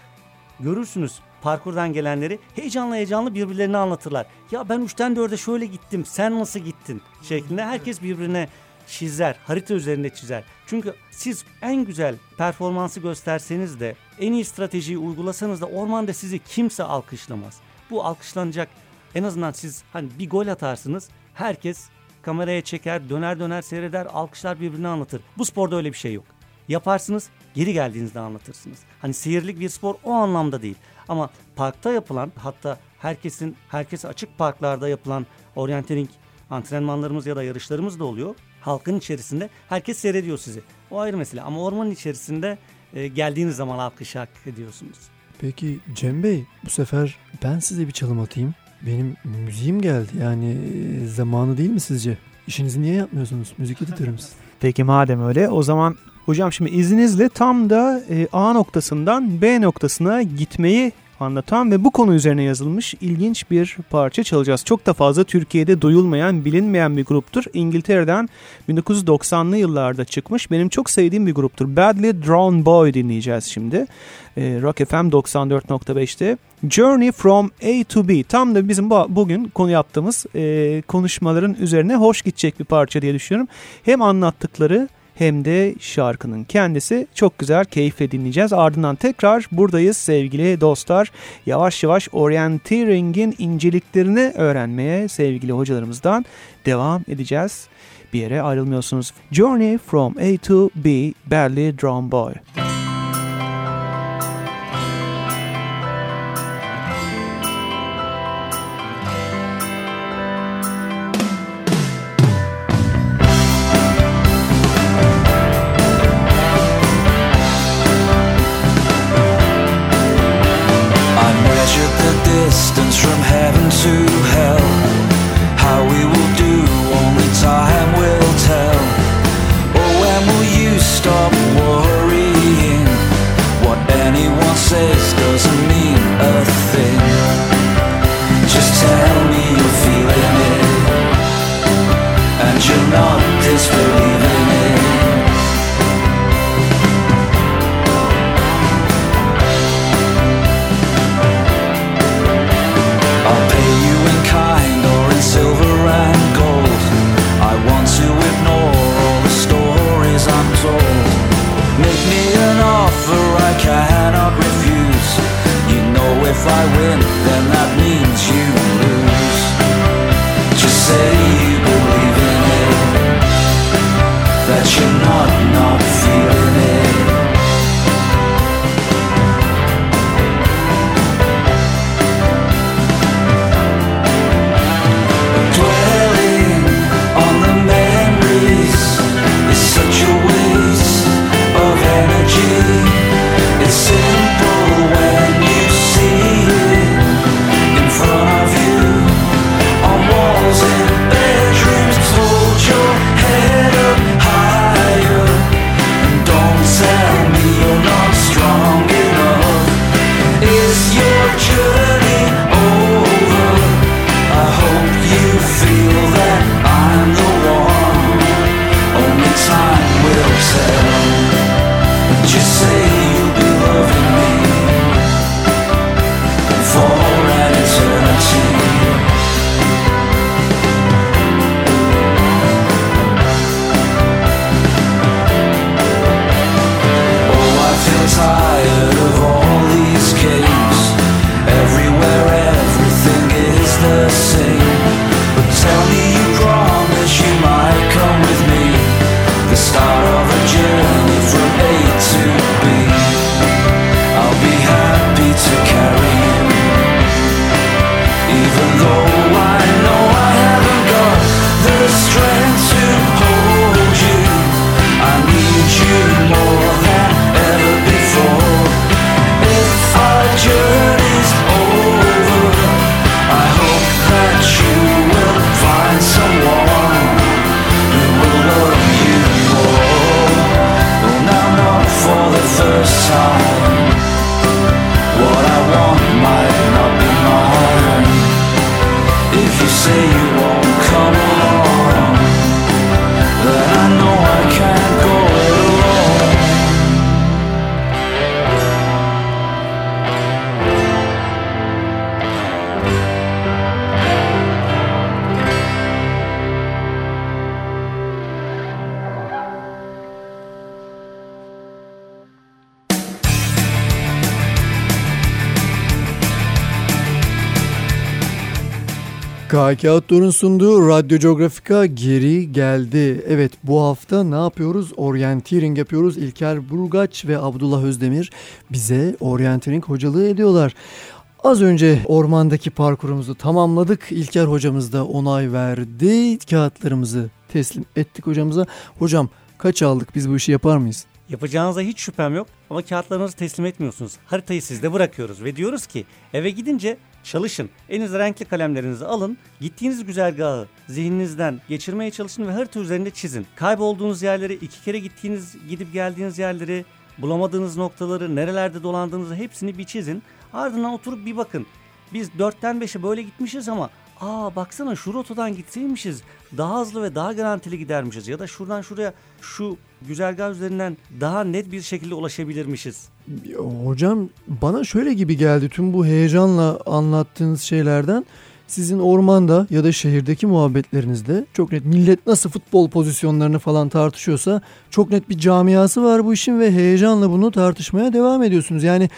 C: Görürsünüz parkurdan gelenleri heyecanlı heyecanlı birbirlerine anlatırlar. Ya ben 3'ten 4'e şöyle gittim sen nasıl gittin şeklinde herkes birbirine çizer, harita üzerinde çizer. Çünkü siz en güzel performansı gösterseniz de en iyi stratejiyi uygulasanız da ormanda sizi kimse alkışlamaz. Bu alkışlanacak en azından siz hani bir gol atarsınız herkes kameraya çeker döner döner seyreder alkışlar birbirine anlatır. Bu sporda öyle bir şey yok. Yaparsınız geri geldiğinizde anlatırsınız. Hani seyirlik bir spor o anlamda değil. Ama parkta yapılan hatta herkesin herkes açık parklarda yapılan orienteering antrenmanlarımız ya da yarışlarımız da oluyor. Halkın içerisinde herkes seyrediyor sizi. O ayrı mesele ama ormanın içerisinde e, geldiğiniz zaman alkış hak ediyorsunuz.
A: Peki Cem Bey bu sefer ben size bir çalım atayım. Benim müziğim geldi yani e, zamanı değil mi sizce? İşinizi niye yapmıyorsunuz? Müzik editörümüz.
B: Peki madem öyle o zaman hocam şimdi izninizle tam da e, A noktasından B noktasına gitmeyi anlatan ve bu konu üzerine yazılmış ilginç bir parça çalacağız. Çok da fazla Türkiye'de duyulmayan, bilinmeyen bir gruptur. İngiltere'den 1990'lı yıllarda çıkmış. Benim çok sevdiğim bir gruptur. Badly Drawn Boy dinleyeceğiz şimdi. Ee, Rock FM 94.5'te. Journey from A to B. Tam da bizim bu, bugün konu yaptığımız e, konuşmaların üzerine hoş gidecek bir parça diye düşünüyorum. Hem anlattıkları hem de şarkının kendisi çok güzel keyifle dinleyeceğiz. Ardından tekrar buradayız sevgili dostlar. Yavaş yavaş orienteering'in inceliklerini öğrenmeye sevgili hocalarımızdan devam edeceğiz. Bir yere ayrılmıyorsunuz. Journey from A to B, Badly Drawn Boy.
F: I
A: KK Outdoor'un sunduğu Radyo Geografika geri geldi. Evet bu hafta ne yapıyoruz? Orienteering yapıyoruz. İlker Burgaç ve Abdullah Özdemir bize orienteering hocalığı ediyorlar. Az önce ormandaki parkurumuzu tamamladık. İlker hocamız da onay verdi. Kağıtlarımızı teslim ettik hocamıza. Hocam kaç aldık biz bu işi yapar mıyız?
C: Yapacağınıza hiç şüphem yok ama kağıtlarınızı teslim etmiyorsunuz. Haritayı sizde bırakıyoruz ve diyoruz ki eve gidince çalışın. Elinizde renkli kalemlerinizi alın. Gittiğiniz güzergahı zihninizden geçirmeye çalışın ve harita üzerinde çizin. Kaybolduğunuz yerleri, iki kere gittiğiniz, gidip geldiğiniz yerleri, bulamadığınız noktaları, nerelerde dolandığınızı hepsini bir çizin. Ardından oturup bir bakın. Biz 4'ten 5'e böyle gitmişiz ama aa baksana şu rotadan gitseymişiz daha hızlı ve daha garantili gidermişiz ya da şuradan şuraya şu güzergah üzerinden daha net bir şekilde ulaşabilirmişiz.
A: Hocam bana şöyle gibi geldi tüm bu heyecanla anlattığınız şeylerden. Sizin ormanda ya da şehirdeki muhabbetlerinizde çok net millet nasıl futbol pozisyonlarını falan tartışıyorsa çok net bir camiası var bu işin ve heyecanla bunu tartışmaya devam ediyorsunuz. Yani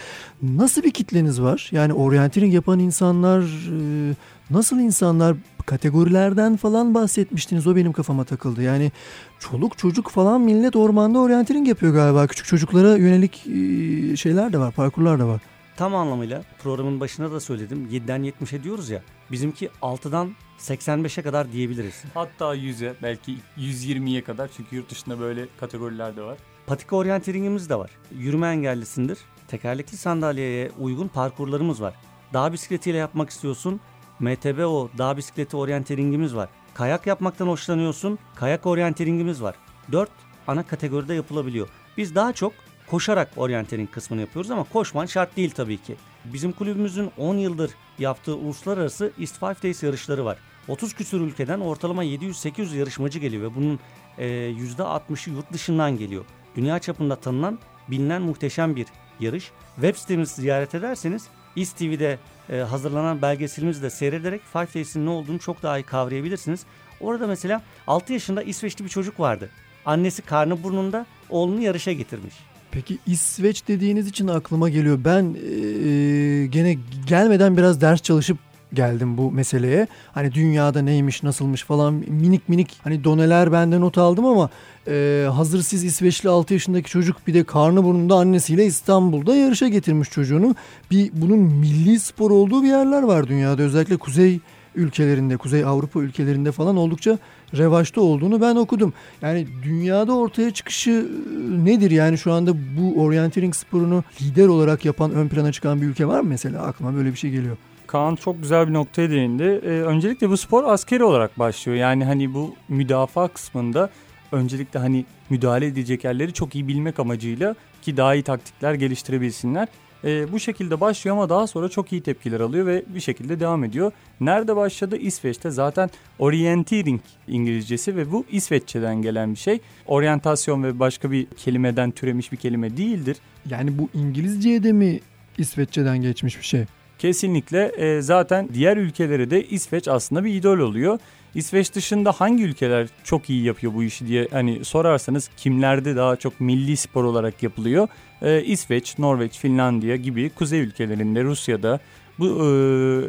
A: nasıl bir kitleniz var? Yani orienteering yapan insanlar e, nasıl insanlar kategorilerden falan bahsetmiştiniz o benim kafama takıldı. Yani çoluk çocuk falan millet ormanda orienteering yapıyor galiba. Küçük çocuklara yönelik e, şeyler de var, parkurlar da var.
C: Tam anlamıyla programın başında da söyledim 7'den 70'e diyoruz ya bizimki 6'dan 85'e kadar diyebiliriz.
D: Hatta 100'e belki 120'ye kadar çünkü yurt dışında böyle kategoriler de var.
C: Patika oryanteringimiz de var. Yürüme engellisindir. Tekerlekli sandalyeye uygun parkurlarımız var. Dağ bisikletiyle yapmak istiyorsun. MTBO dağ bisikleti oryanteringimiz var. Kayak yapmaktan hoşlanıyorsun. Kayak oryanteringimiz var. 4 ana kategoride yapılabiliyor. Biz daha çok koşarak oryantering kısmını yapıyoruz ama koşman şart değil tabii ki. Bizim kulübümüzün 10 yıldır yaptığı uluslararası East Five Days yarışları var. 30 küsur ülkeden ortalama 700-800 yarışmacı geliyor ve bunun e, %60'ı yurt dışından geliyor. Dünya çapında tanınan, bilinen muhteşem bir yarış. Web sitemizi ziyaret ederseniz East TV'de e, hazırlanan belgeselimizi de seyrederek Five ne olduğunu çok daha iyi kavrayabilirsiniz. Orada mesela 6 yaşında İsveçli bir çocuk vardı. Annesi karnı burnunda oğlunu yarışa getirmiş.
A: Peki İsveç dediğiniz için aklıma geliyor. Ben e, gene gelmeden biraz ders çalışıp geldim bu meseleye. Hani dünyada neymiş, nasılmış falan minik minik hani doneler bende not aldım ama e, hazır siz İsveçli 6 yaşındaki çocuk bir de karnı burnunda annesiyle İstanbul'da yarışa getirmiş çocuğunu. Bir bunun milli spor olduğu bir yerler var dünyada. Özellikle kuzey ülkelerinde, Kuzey Avrupa ülkelerinde falan oldukça revaçta olduğunu ben okudum. Yani dünyada ortaya çıkışı e, nedir? Yani şu anda bu orienteering sporunu lider olarak yapan, ön plana çıkan bir ülke var mı mesela? Aklıma böyle bir şey geliyor.
D: Kaan çok güzel bir noktaya değindi. Ee, öncelikle bu spor askeri olarak başlıyor. Yani hani bu müdafaa kısmında öncelikle hani müdahale edecek yerleri çok iyi bilmek amacıyla ki daha iyi taktikler geliştirebilsinler. Ee, bu şekilde başlıyor ama daha sonra çok iyi tepkiler alıyor ve bir şekilde devam ediyor. Nerede başladı? İsveç'te zaten orienteering İngilizcesi ve bu İsveççeden gelen bir şey. Oryantasyon ve başka bir kelimeden türemiş bir kelime değildir.
A: Yani bu İngilizceye de mi İsveççeden geçmiş bir şey?
D: Kesinlikle e, zaten diğer ülkelere de İsveç aslında bir idol oluyor. İsveç dışında hangi ülkeler çok iyi yapıyor bu işi diye hani sorarsanız kimlerde daha çok milli spor olarak yapılıyor? E, İsveç, Norveç, Finlandiya gibi kuzey ülkelerinde, Rusya'da bu e,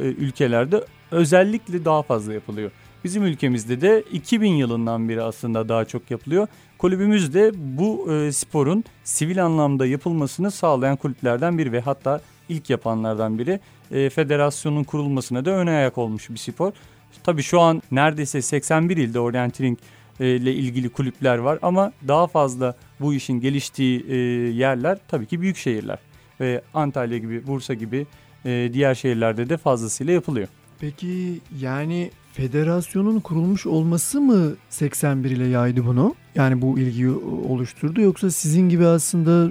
D: ülkelerde özellikle daha fazla yapılıyor. Bizim ülkemizde de 2000 yılından beri aslında daha çok yapılıyor. Kulübümüz de bu e, sporun sivil anlamda yapılmasını sağlayan kulüplerden biri ve hatta ilk yapanlardan biri. E, federasyonun kurulmasına da ön ayak olmuş bir spor. Tabii şu an neredeyse 81 ilde orienteering e, ile ilgili kulüpler var ama daha fazla bu işin geliştiği e, yerler tabii ki büyük şehirler. Ve Antalya gibi, Bursa gibi e, diğer şehirlerde de fazlasıyla yapılıyor.
A: Peki yani federasyonun kurulmuş olması mı 81 ile yaydı bunu? Yani bu ilgiyi oluşturdu yoksa sizin gibi aslında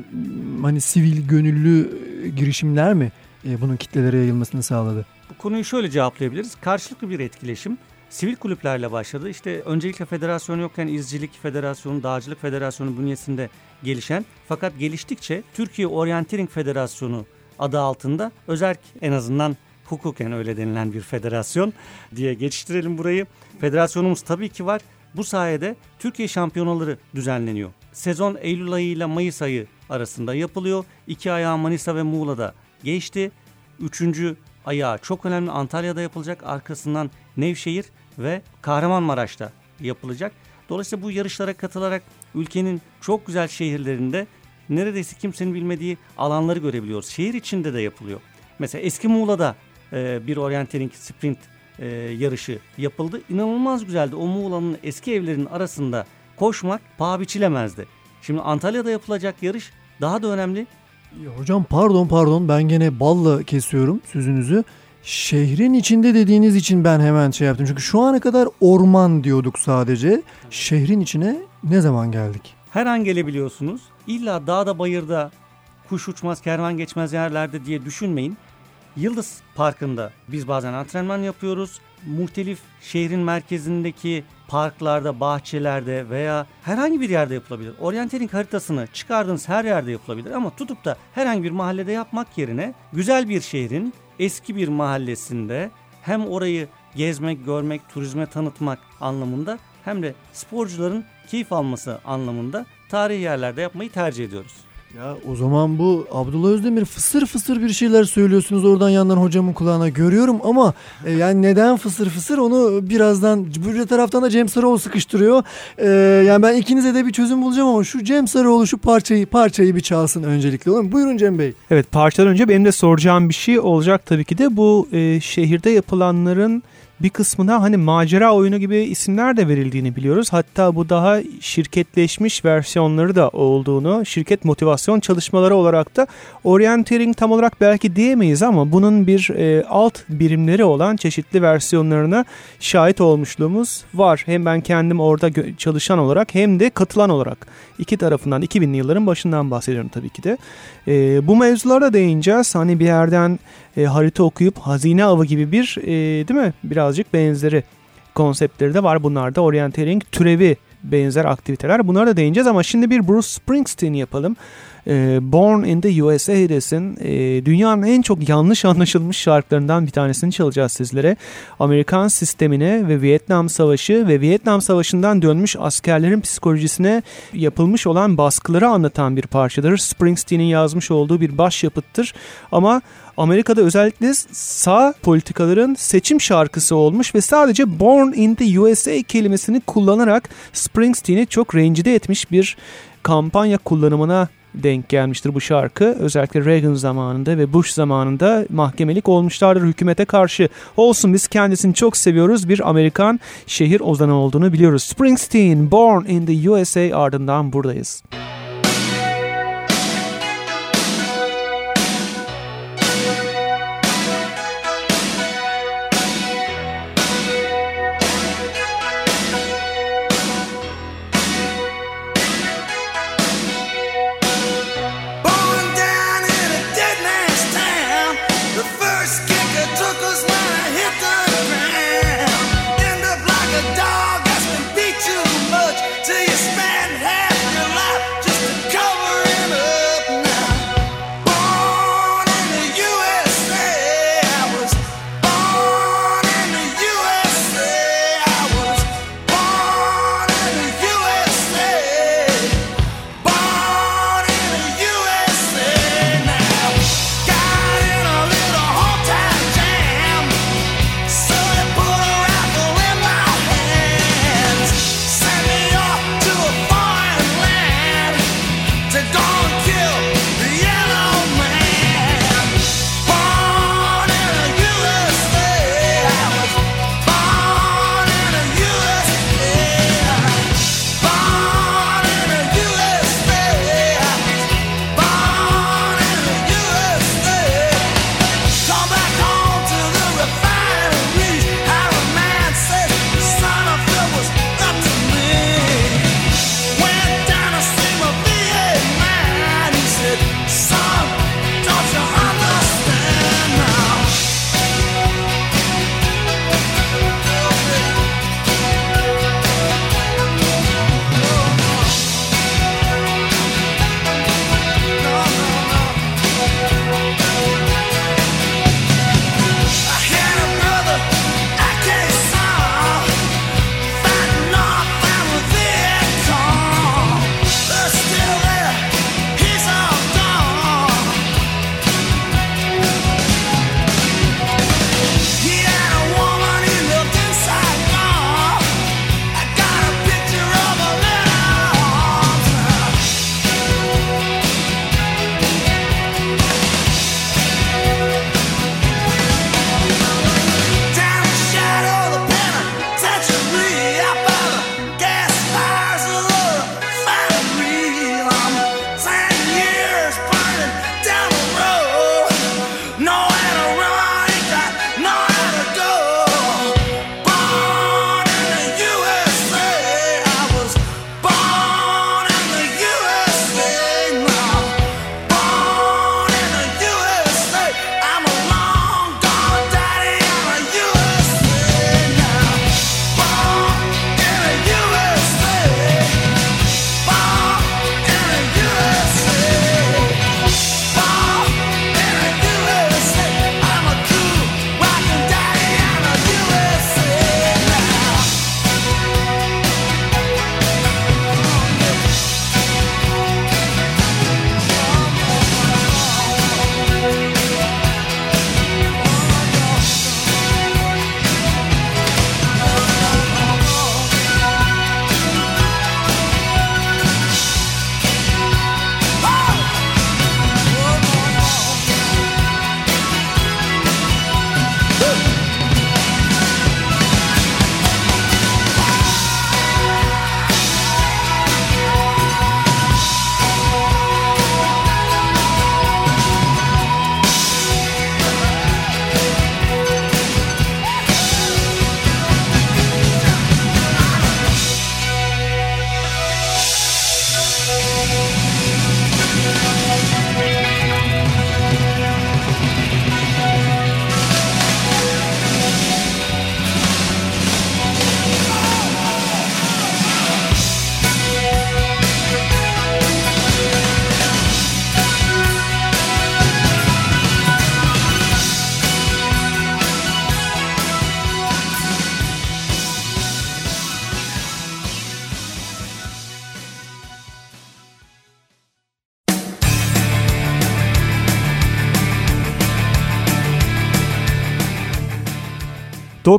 A: hani sivil gönüllü e, girişimler mi e, bunun kitlelere yayılmasını sağladı?
C: Bu konuyu şöyle cevaplayabiliriz. Karşılıklı bir etkileşim. Sivil kulüplerle başladı. İşte öncelikle federasyon yokken izcilik federasyonu, dağcılık federasyonu bünyesinde gelişen fakat geliştikçe Türkiye Orienteering Federasyonu adı altında özerk en azından hukuken öyle denilen bir federasyon diye geçiştirelim burayı. Federasyonumuz tabii ki var. Bu sayede Türkiye şampiyonaları düzenleniyor. Sezon Eylül ayı ile Mayıs ayı arasında yapılıyor. İki ayağı Manisa ve Muğla'da geçti. Üçüncü ayağı çok önemli Antalya'da yapılacak. Arkasından Nevşehir ve Kahramanmaraş'ta yapılacak. Dolayısıyla bu yarışlara katılarak ülkenin çok güzel şehirlerinde neredeyse kimsenin bilmediği alanları görebiliyoruz. Şehir içinde de yapılıyor. Mesela eski Muğla'da e, bir orienteering sprint e, yarışı yapıldı. İnanılmaz güzeldi. O Muğla'nın eski evlerinin arasında koşmak paha biçilemezdi. Şimdi Antalya'da yapılacak yarış daha da önemli.
A: Ya hocam pardon pardon ben gene balla kesiyorum sözünüzü. Şehrin içinde dediğiniz için ben hemen şey yaptım. Çünkü şu ana kadar orman diyorduk sadece. Şehrin içine ne zaman geldik?
C: Her an gelebiliyorsunuz. İlla dağda bayırda kuş uçmaz kervan geçmez yerlerde diye düşünmeyin. Yıldız Parkı'nda biz bazen antrenman yapıyoruz. Muhtelif şehrin merkezindeki parklarda, bahçelerde veya herhangi bir yerde yapılabilir. Orienteering haritasını çıkardığınız her yerde yapılabilir ama tutup da herhangi bir mahallede yapmak yerine güzel bir şehrin eski bir mahallesinde hem orayı gezmek, görmek, turizme tanıtmak anlamında hem de sporcuların keyif alması anlamında tarihi yerlerde yapmayı tercih ediyoruz.
A: Ya o zaman bu Abdullah Özdemir fısır fısır bir şeyler söylüyorsunuz oradan yandan hocamın kulağına görüyorum ama e, yani neden fısır fısır onu birazdan bir taraftan da Cem Sarıoğlu sıkıştırıyor. E, yani ben ikinize de bir çözüm bulacağım ama şu Cem Sarıoğlu şu parçayı parçayı bir çalsın öncelikle olur mu? Buyurun Cem Bey.
B: Evet parçadan önce benim de soracağım bir şey olacak tabii ki de bu e, şehirde yapılanların bir kısmına hani macera oyunu gibi isimler de verildiğini biliyoruz. Hatta bu daha şirketleşmiş versiyonları da olduğunu, şirket motivasyon çalışmaları olarak da orienteering tam olarak belki diyemeyiz ama bunun bir e, alt birimleri olan çeşitli versiyonlarına şahit olmuşluğumuz var. Hem ben kendim orada çalışan olarak hem de katılan olarak iki tarafından 2000'li yılların başından bahsediyorum tabii ki de. E, bu mevzulara değineceğiz. Hani bir yerden e, harita okuyup hazine avı gibi bir e, değil mi birazcık benzeri konseptleri de var. Bunlar da orienteering türevi benzer aktiviteler. Bunlara da değineceğiz ama şimdi bir Bruce Springsteen yapalım. Ee, Born in the USA'desin. Ee, dünyanın en çok yanlış anlaşılmış şarkılarından bir tanesini çalacağız sizlere. Amerikan sistemine ve Vietnam Savaşı ve Vietnam Savaşı'ndan dönmüş askerlerin psikolojisine yapılmış olan baskıları anlatan bir parçadır. Springsteen'in yazmış olduğu bir başyapıttır. Ama Amerika'da özellikle sağ politikaların seçim şarkısı olmuş ve sadece Born in the USA kelimesini kullanarak Springsteen'i çok rencide etmiş bir kampanya kullanımına denk gelmiştir bu şarkı. Özellikle Reagan zamanında ve Bush zamanında mahkemelik olmuşlardır hükümete karşı. Olsun biz kendisini çok seviyoruz. Bir Amerikan şehir ozanı olduğunu biliyoruz. Springsteen, Born in the USA ardından buradayız. Müzik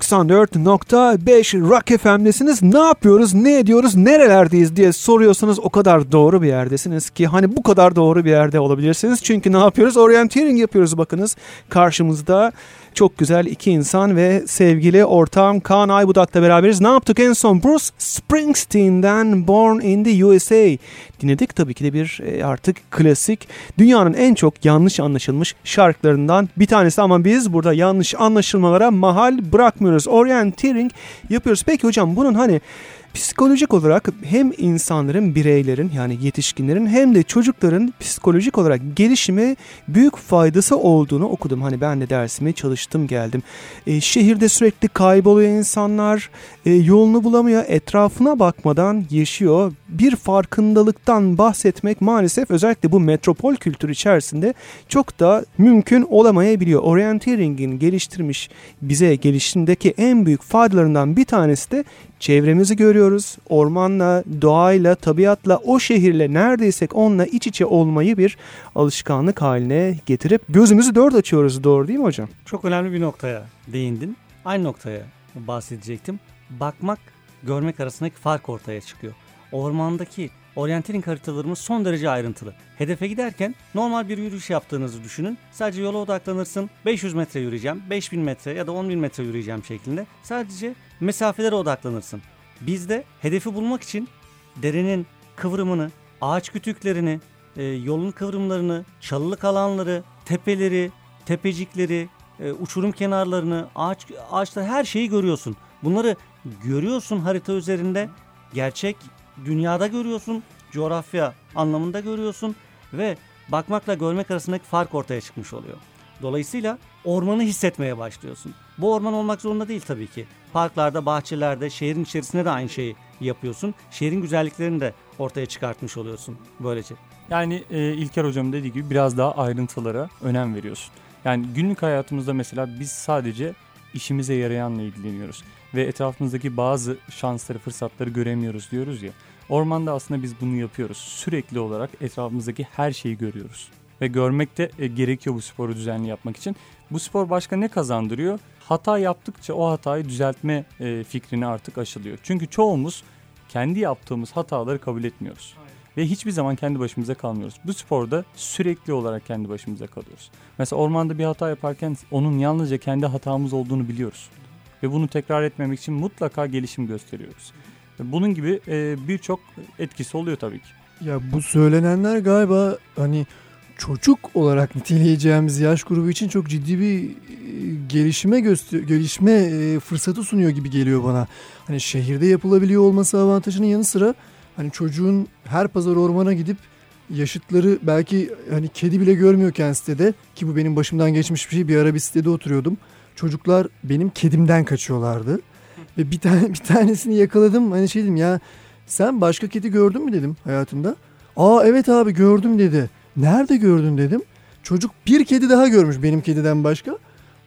B: 94.5 Rock FM'desiniz. Ne yapıyoruz, ne ediyoruz, nerelerdeyiz diye soruyorsanız o kadar doğru bir yerdesiniz ki hani bu kadar doğru bir yerde olabilirsiniz. Çünkü ne yapıyoruz? Orienteering yapıyoruz bakınız. Karşımızda çok güzel iki insan ve sevgili ortağım Kaan Aybudak'la beraberiz. Ne yaptık en son? Bruce Springsteen'den Born in the USA dinledik. Tabii ki de bir e, artık klasik dünyanın en çok yanlış anlaşılmış şarkılarından bir tanesi ama biz burada yanlış anlaşılmalara mahal bırakmıyoruz. Orienteering yapıyoruz. Peki hocam bunun hani psikolojik olarak hem insanların, bireylerin yani yetişkinlerin hem de çocukların psikolojik olarak gelişime büyük faydası olduğunu okudum. Hani ben de dersimi çalıştım geldim. E, şehirde sürekli kayboluyor insanlar, e, yolunu bulamıyor, etrafına bakmadan yaşıyor. Bir farkındalıktan bahsetmek maalesef özellikle bu metropol kültürü içerisinde çok da mümkün olamayabiliyor. Orienteering'in geliştirmiş bize gelişimdeki en büyük faydalarından bir tanesi de çevremizi görüyoruz. Ormanla, doğayla, tabiatla, o şehirle neredeysek onunla iç içe olmayı bir alışkanlık haline getirip gözümüzü dört açıyoruz. Doğru değil mi hocam?
C: Çok önemli bir noktaya değindin. Aynı noktaya bahsedecektim. Bakmak, görmek arasındaki fark ortaya çıkıyor. Ormandaki orienteering haritalarımız son derece ayrıntılı. Hedefe giderken normal bir yürüyüş yaptığınızı düşünün. Sadece yola odaklanırsın. 500 metre yürüyeceğim, 5000 metre ya da 10.000 metre yürüyeceğim şeklinde. Sadece mesafelere odaklanırsın. Biz de hedefi bulmak için derenin kıvrımını, ağaç kütüklerini, e, yolun kıvrımlarını, çalılık alanları, tepeleri, tepecikleri, e, uçurum kenarlarını, ağaç ağaçlar her şeyi görüyorsun. Bunları görüyorsun harita üzerinde. Gerçek dünyada görüyorsun, coğrafya anlamında görüyorsun ve bakmakla görmek arasındaki fark ortaya çıkmış oluyor. Dolayısıyla ormanı hissetmeye başlıyorsun. Bu orman olmak zorunda değil tabii ki. Parklarda, bahçelerde, şehrin içerisinde de aynı şeyi yapıyorsun. Şehrin güzelliklerini de ortaya çıkartmış oluyorsun böylece.
D: Yani e, İlker hocam dediği gibi biraz daha ayrıntılara önem veriyorsun. Yani günlük hayatımızda mesela biz sadece işimize yarayanla ilgileniyoruz. Ve etrafımızdaki bazı şansları, fırsatları göremiyoruz diyoruz ya. Ormanda aslında biz bunu yapıyoruz. Sürekli olarak etrafımızdaki her şeyi görüyoruz. Ve görmek de e, gerekiyor bu sporu düzenli yapmak için. Bu spor başka ne kazandırıyor? Hata yaptıkça o hatayı düzeltme e, fikrini artık aşılıyor. Çünkü çoğumuz kendi yaptığımız hataları kabul etmiyoruz. Ve hiçbir zaman kendi başımıza kalmıyoruz. Bu sporda sürekli olarak kendi başımıza kalıyoruz. Mesela ormanda bir hata yaparken onun yalnızca kendi hatamız olduğunu biliyoruz. Ve bunu tekrar etmemek için mutlaka gelişim gösteriyoruz. Bunun gibi e, birçok etkisi oluyor tabii ki.
A: Ya bu söylenenler galiba hani çocuk olarak niteleyeceğimiz yaş grubu için çok ciddi bir e, gelişme e, fırsatı sunuyor gibi geliyor bana. Hani şehirde yapılabiliyor olması avantajının yanı sıra hani çocuğun her pazar ormana gidip yaşıtları belki hani kedi bile görmüyorken sitede ki bu benim başımdan geçmiş bir şey bir ara bir sitede oturuyordum. Çocuklar benim kedimden kaçıyorlardı. Ve bir tane bir tanesini yakaladım. Hani şey dedim ya sen başka kedi gördün mü dedim hayatında. Aa evet abi gördüm dedi. Nerede gördün dedim. Çocuk bir kedi daha görmüş benim kediden başka.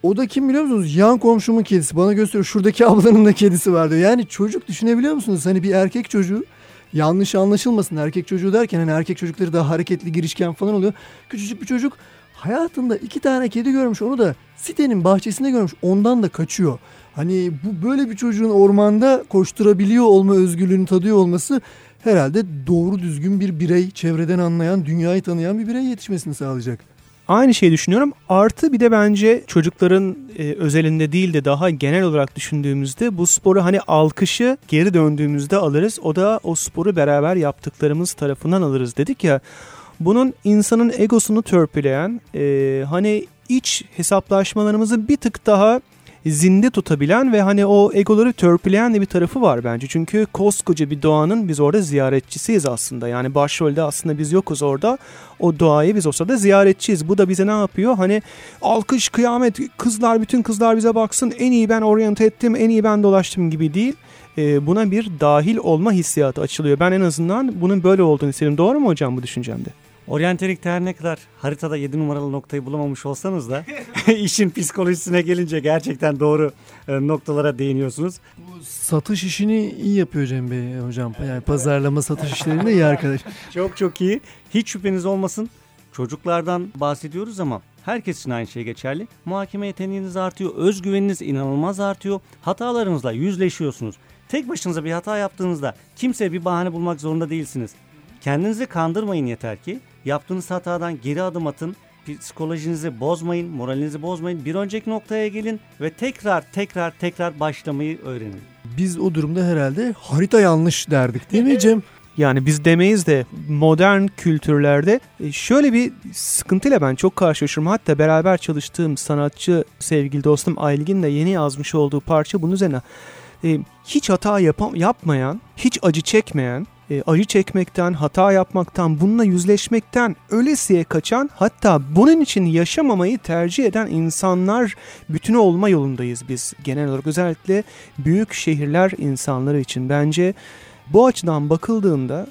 A: O da kim biliyor musunuz? Yan komşumun kedisi. Bana gösteriyor. Şuradaki ablanın da kedisi var diyor. Yani çocuk düşünebiliyor musunuz? Hani bir erkek çocuğu yanlış anlaşılmasın erkek çocuğu derken hani erkek çocukları daha hareketli girişken falan oluyor. Küçücük bir çocuk hayatında iki tane kedi görmüş onu da sitenin bahçesinde görmüş ondan da kaçıyor. Hani bu böyle bir çocuğun ormanda koşturabiliyor olma özgürlüğünü tadıyor olması herhalde doğru düzgün bir birey, çevreden anlayan, dünyayı tanıyan bir birey yetişmesini sağlayacak.
B: Aynı şeyi düşünüyorum. Artı bir de bence çocukların e, özelinde değil de daha genel olarak düşündüğümüzde bu sporu hani alkışı geri döndüğümüzde alırız. O da o sporu beraber yaptıklarımız tarafından alırız dedik ya. Bunun insanın egosunu törpüleyen e, hani iç hesaplaşmalarımızı bir tık daha zinde tutabilen ve hani o egoları törpüleyen de bir tarafı var bence. Çünkü koskoca bir doğanın biz orada ziyaretçisiyiz aslında. Yani başrolde aslında biz yokuz orada. O doğayı biz o sırada ziyaretçiyiz. Bu da bize ne yapıyor? Hani alkış, kıyamet, kızlar bütün kızlar bize baksın. En iyi ben oryante ettim, en iyi ben dolaştım gibi değil. Ee, buna bir dahil olma hissiyatı açılıyor. Ben en azından bunun böyle olduğunu isterim. Doğru mu hocam bu düşüncemde?
C: Orienteering her ne kadar haritada 7 numaralı noktayı bulamamış olsanız da işin psikolojisine gelince gerçekten doğru e, noktalara değiniyorsunuz.
A: Bu satış işini iyi yapıyor Cem Bey hocam. Yani pazarlama satış işlerinde iyi arkadaş.
C: Çok çok iyi. Hiç şüpheniz olmasın. Çocuklardan bahsediyoruz ama Herkes için aynı şey geçerli. Muhakeme yeteneğiniz artıyor, özgüveniniz inanılmaz artıyor. Hatalarınızla yüzleşiyorsunuz. Tek başınıza bir hata yaptığınızda kimseye bir bahane bulmak zorunda değilsiniz. Kendinizi kandırmayın yeter ki yaptığınız hatadan geri adım atın. Psikolojinizi bozmayın, moralinizi bozmayın. Bir önceki noktaya gelin ve tekrar tekrar tekrar başlamayı öğrenin.
A: Biz o durumda herhalde harita yanlış derdik değil mi Cem?
B: Yani biz demeyiz de modern kültürlerde e, şöyle bir sıkıntıyla ben çok karşılaşıyorum. Hatta beraber çalıştığım sanatçı sevgili dostum Aylgin de yeni yazmış olduğu parça bunun üzerine. E, hiç hata yapam yapmayan, hiç acı çekmeyen, e, acı çekmekten, hata yapmaktan, bununla yüzleşmekten ölesiye kaçan hatta bunun için yaşamamayı tercih eden insanlar bütünü olma yolundayız biz genel olarak. Özellikle büyük şehirler insanları için bence bu açıdan bakıldığında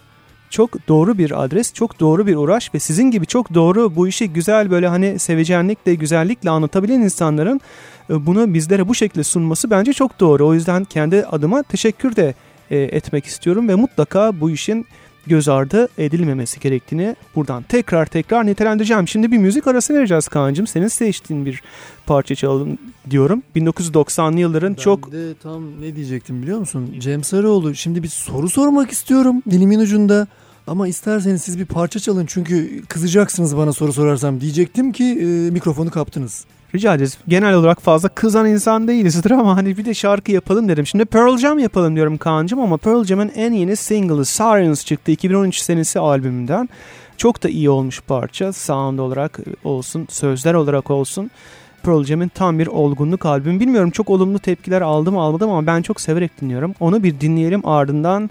B: çok doğru bir adres, çok doğru bir uğraş ve sizin gibi çok doğru bu işi güzel böyle hani sevecenlikle, güzellikle anlatabilen insanların e, bunu bizlere bu şekilde sunması bence çok doğru. O yüzden kendi adıma teşekkür de etmek istiyorum ve mutlaka bu işin göz ardı edilmemesi gerektiğini buradan tekrar tekrar nitelendireceğim. Şimdi bir müzik arası vereceğiz Kaan'cığım. Senin seçtiğin bir parça çalalım diyorum. 1990'lı yılların
A: Ben
B: çok
A: de tam ne diyecektim biliyor musun? Cem Sarıoğlu şimdi bir soru sormak istiyorum dilimin ucunda. Ama isterseniz siz bir parça çalın çünkü kızacaksınız bana soru sorarsam diyecektim ki e, mikrofonu kaptınız.
B: Rica ederiz. Genel olarak fazla kızan insan değilizdir ama hani bir de şarkı yapalım dedim. Şimdi Pearl Jam yapalım diyorum Kaan'cığım ama Pearl Jam'ın en yeni single'ı Sirens çıktı 2013 senesi albümünden. Çok da iyi olmuş parça. Sound olarak olsun, sözler olarak olsun. Pearl Jam'in tam bir olgunluk albümü. Bilmiyorum çok olumlu tepkiler aldım almadım ama ben çok severek dinliyorum. Onu bir dinleyelim ardından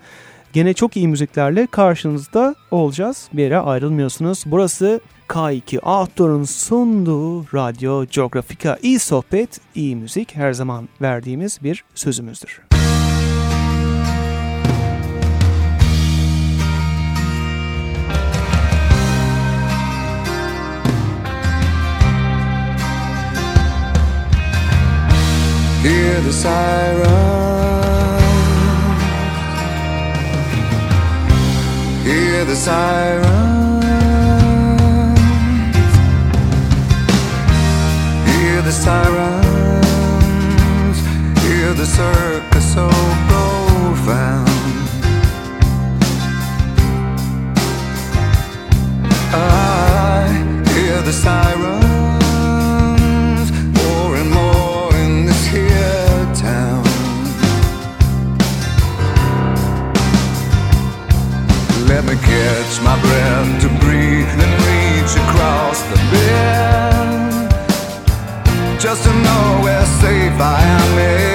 B: gene çok iyi müziklerle karşınızda olacağız. Bir yere ayrılmıyorsunuz. Burası K2 Outdoor'un sunduğu Radyo Geografika. İyi sohbet, iyi müzik her zaman verdiğimiz bir sözümüzdür.
H: Hear the siren. Hear the siren. The sirens. Hear the circus so profound. I hear the sirens more and more in this here town. Let me catch my breath to breathe and reach across the bend. Just to know where safe I am, a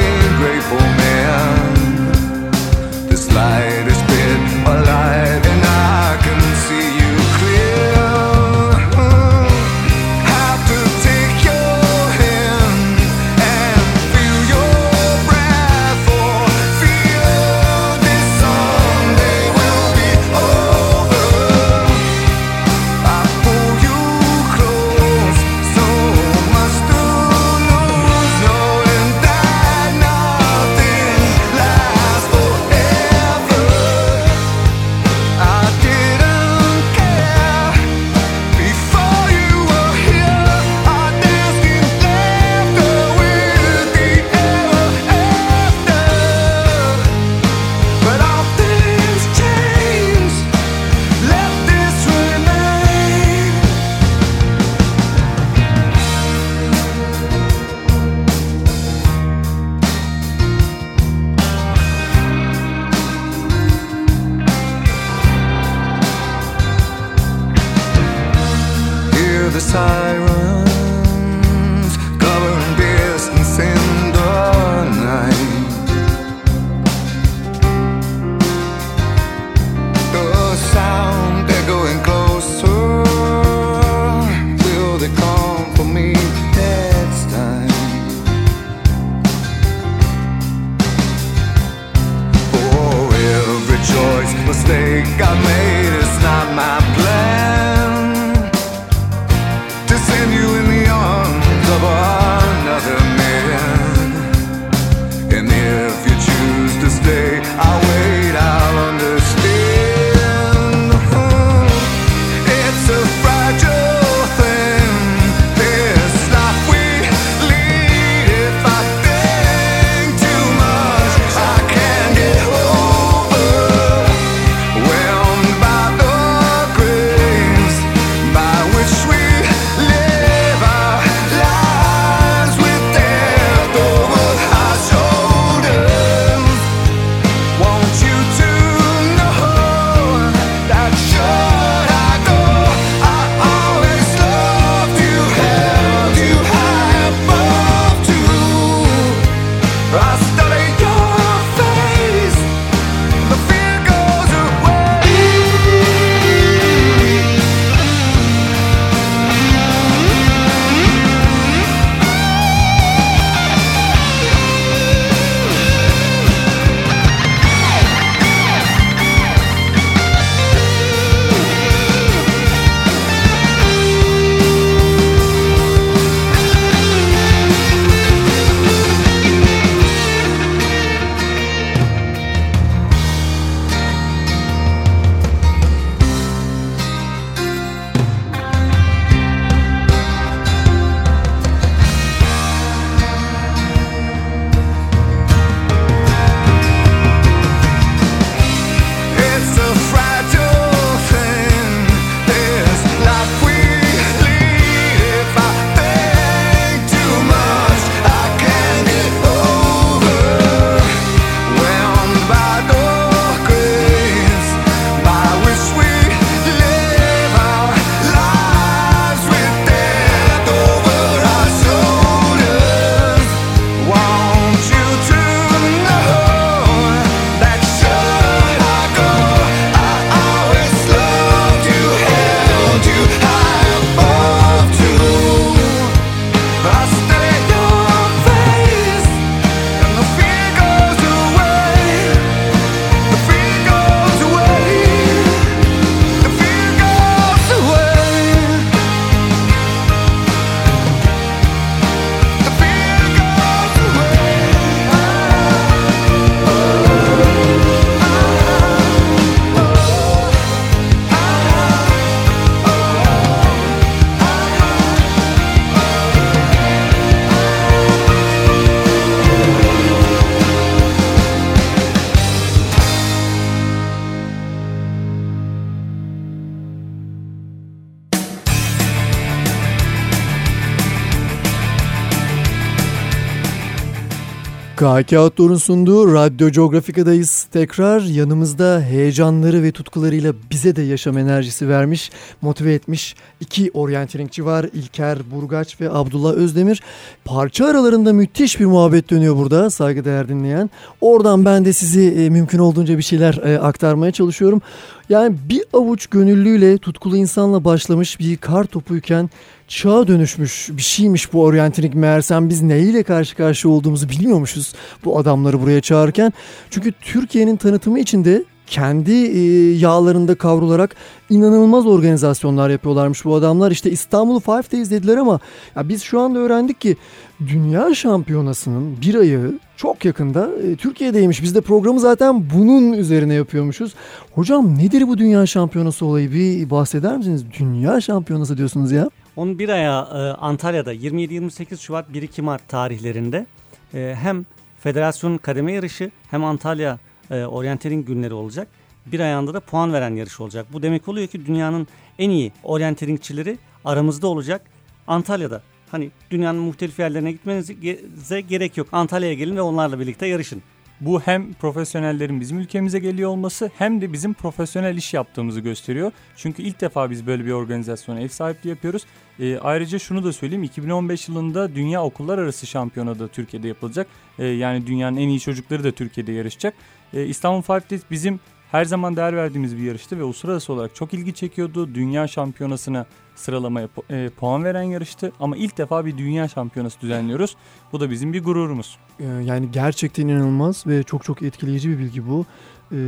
A: KK Outdoor'un sunduğu Radyo Geografika'dayız. Tekrar yanımızda heyecanları ve tutkularıyla bize de yaşam enerjisi vermiş, motive etmiş iki oryantalingçi var. İlker Burgaç ve Abdullah Özdemir. Parça aralarında müthiş bir muhabbet dönüyor burada saygıdeğer dinleyen. Oradan ben de sizi e, mümkün olduğunca bir şeyler e, aktarmaya çalışıyorum. Yani bir avuç gönüllüyle tutkulu insanla başlamış bir kar topuyken çağa dönüşmüş bir şeymiş bu oryantilik meğersem biz neyle karşı karşıya olduğumuzu bilmiyormuşuz bu adamları buraya çağırırken. Çünkü Türkiye'nin tanıtımı içinde kendi e, yağlarında kavrularak inanılmaz organizasyonlar yapıyorlarmış bu adamlar. İşte İstanbul Five Days dediler ama ya biz şu anda öğrendik ki Dünya Şampiyonası'nın bir ayı çok yakında e, Türkiye'deymiş. Biz de programı zaten bunun üzerine yapıyormuşuz. Hocam nedir bu Dünya Şampiyonası olayı bir bahseder misiniz? Dünya Şampiyonası diyorsunuz ya.
C: Onun bir aya e, Antalya'da 27-28 Şubat 1-2 Mart tarihlerinde hem federasyon kademe yarışı hem Antalya e, oryanteling günleri olacak. Bir ayağında da puan veren yarış olacak. Bu demek oluyor ki dünyanın en iyi oryantelingçileri aramızda olacak. Antalya'da hani dünyanın muhtelif yerlerine gitmenize gerek yok. Antalya'ya gelin ve onlarla birlikte yarışın.
D: Bu hem profesyonellerin bizim ülkemize geliyor olması hem de bizim profesyonel iş yaptığımızı gösteriyor. Çünkü ilk defa biz böyle bir organizasyona ev sahipliği yapıyoruz. E, ayrıca şunu da söyleyeyim 2015 yılında Dünya Okullar Arası Şampiyona da Türkiye'de yapılacak. E, yani dünyanın en iyi çocukları da Türkiye'de yarışacak. E, İstanbul Five Days bizim her zaman değer verdiğimiz bir yarıştı ve uluslararası olarak çok ilgi çekiyordu. Dünya şampiyonasına sıralamaya e, puan veren yarıştı ama ilk defa bir dünya şampiyonası düzenliyoruz. Bu da bizim bir gururumuz.
A: Ee, yani gerçekten inanılmaz ve çok çok etkileyici bir bilgi bu.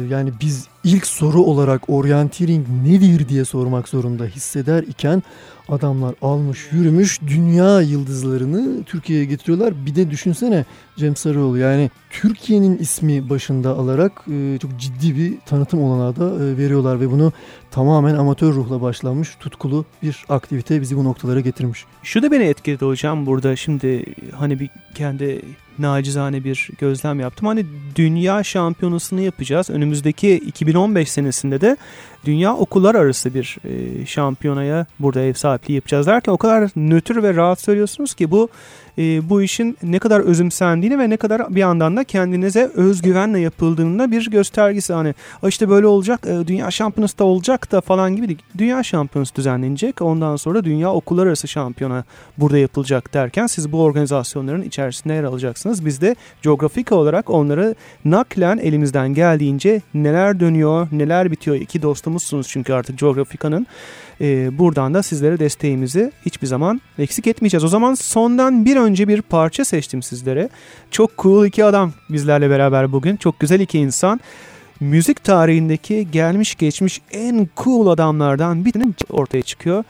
A: Yani biz ilk soru olarak orienteering nedir diye sormak zorunda hisseder iken adamlar almış yürümüş dünya yıldızlarını Türkiye'ye getiriyorlar. Bir de düşünsene Cem Sarıoğlu yani Türkiye'nin ismi başında alarak e, çok ciddi bir tanıtım olanağı da e, veriyorlar ve bunu tamamen amatör ruhla başlanmış tutkulu bir aktivite bizi bu noktalara getirmiş.
B: Şu da beni etkiledi hocam burada şimdi hani bir kendi nacizane bir gözlem yaptım. Hani dünya şampiyonasını yapacağız. Önümüzdeki 2015 senesinde de dünya okullar arası bir e, şampiyonaya burada ev sahipliği yapacağız derken o kadar nötr ve rahat söylüyorsunuz ki bu e, bu işin ne kadar özümsendiğini ve ne kadar bir yandan da kendinize özgüvenle yapıldığında bir göstergesi. Hani işte böyle olacak, e, dünya şampiyonası da olacak da falan gibi değil. Dünya şampiyonası düzenlenecek. Ondan sonra dünya okullar arası şampiyona burada yapılacak derken siz bu organizasyonların içerisinde yer alacaksınız. Biz de coğrafika olarak onları naklen elimizden geldiğince neler dönüyor, neler bitiyor. iki dostumuzsunuz çünkü artık coğrafikanın. E, buradan da sizlere desteğimizi hiçbir zaman eksik etmeyeceğiz. O zaman sondan bir önce bir parça seçtim sizlere. Çok cool iki adam bizlerle beraber bugün. Çok güzel iki insan. Müzik tarihindeki gelmiş geçmiş en cool adamlardan birinin ortaya çıkıyor.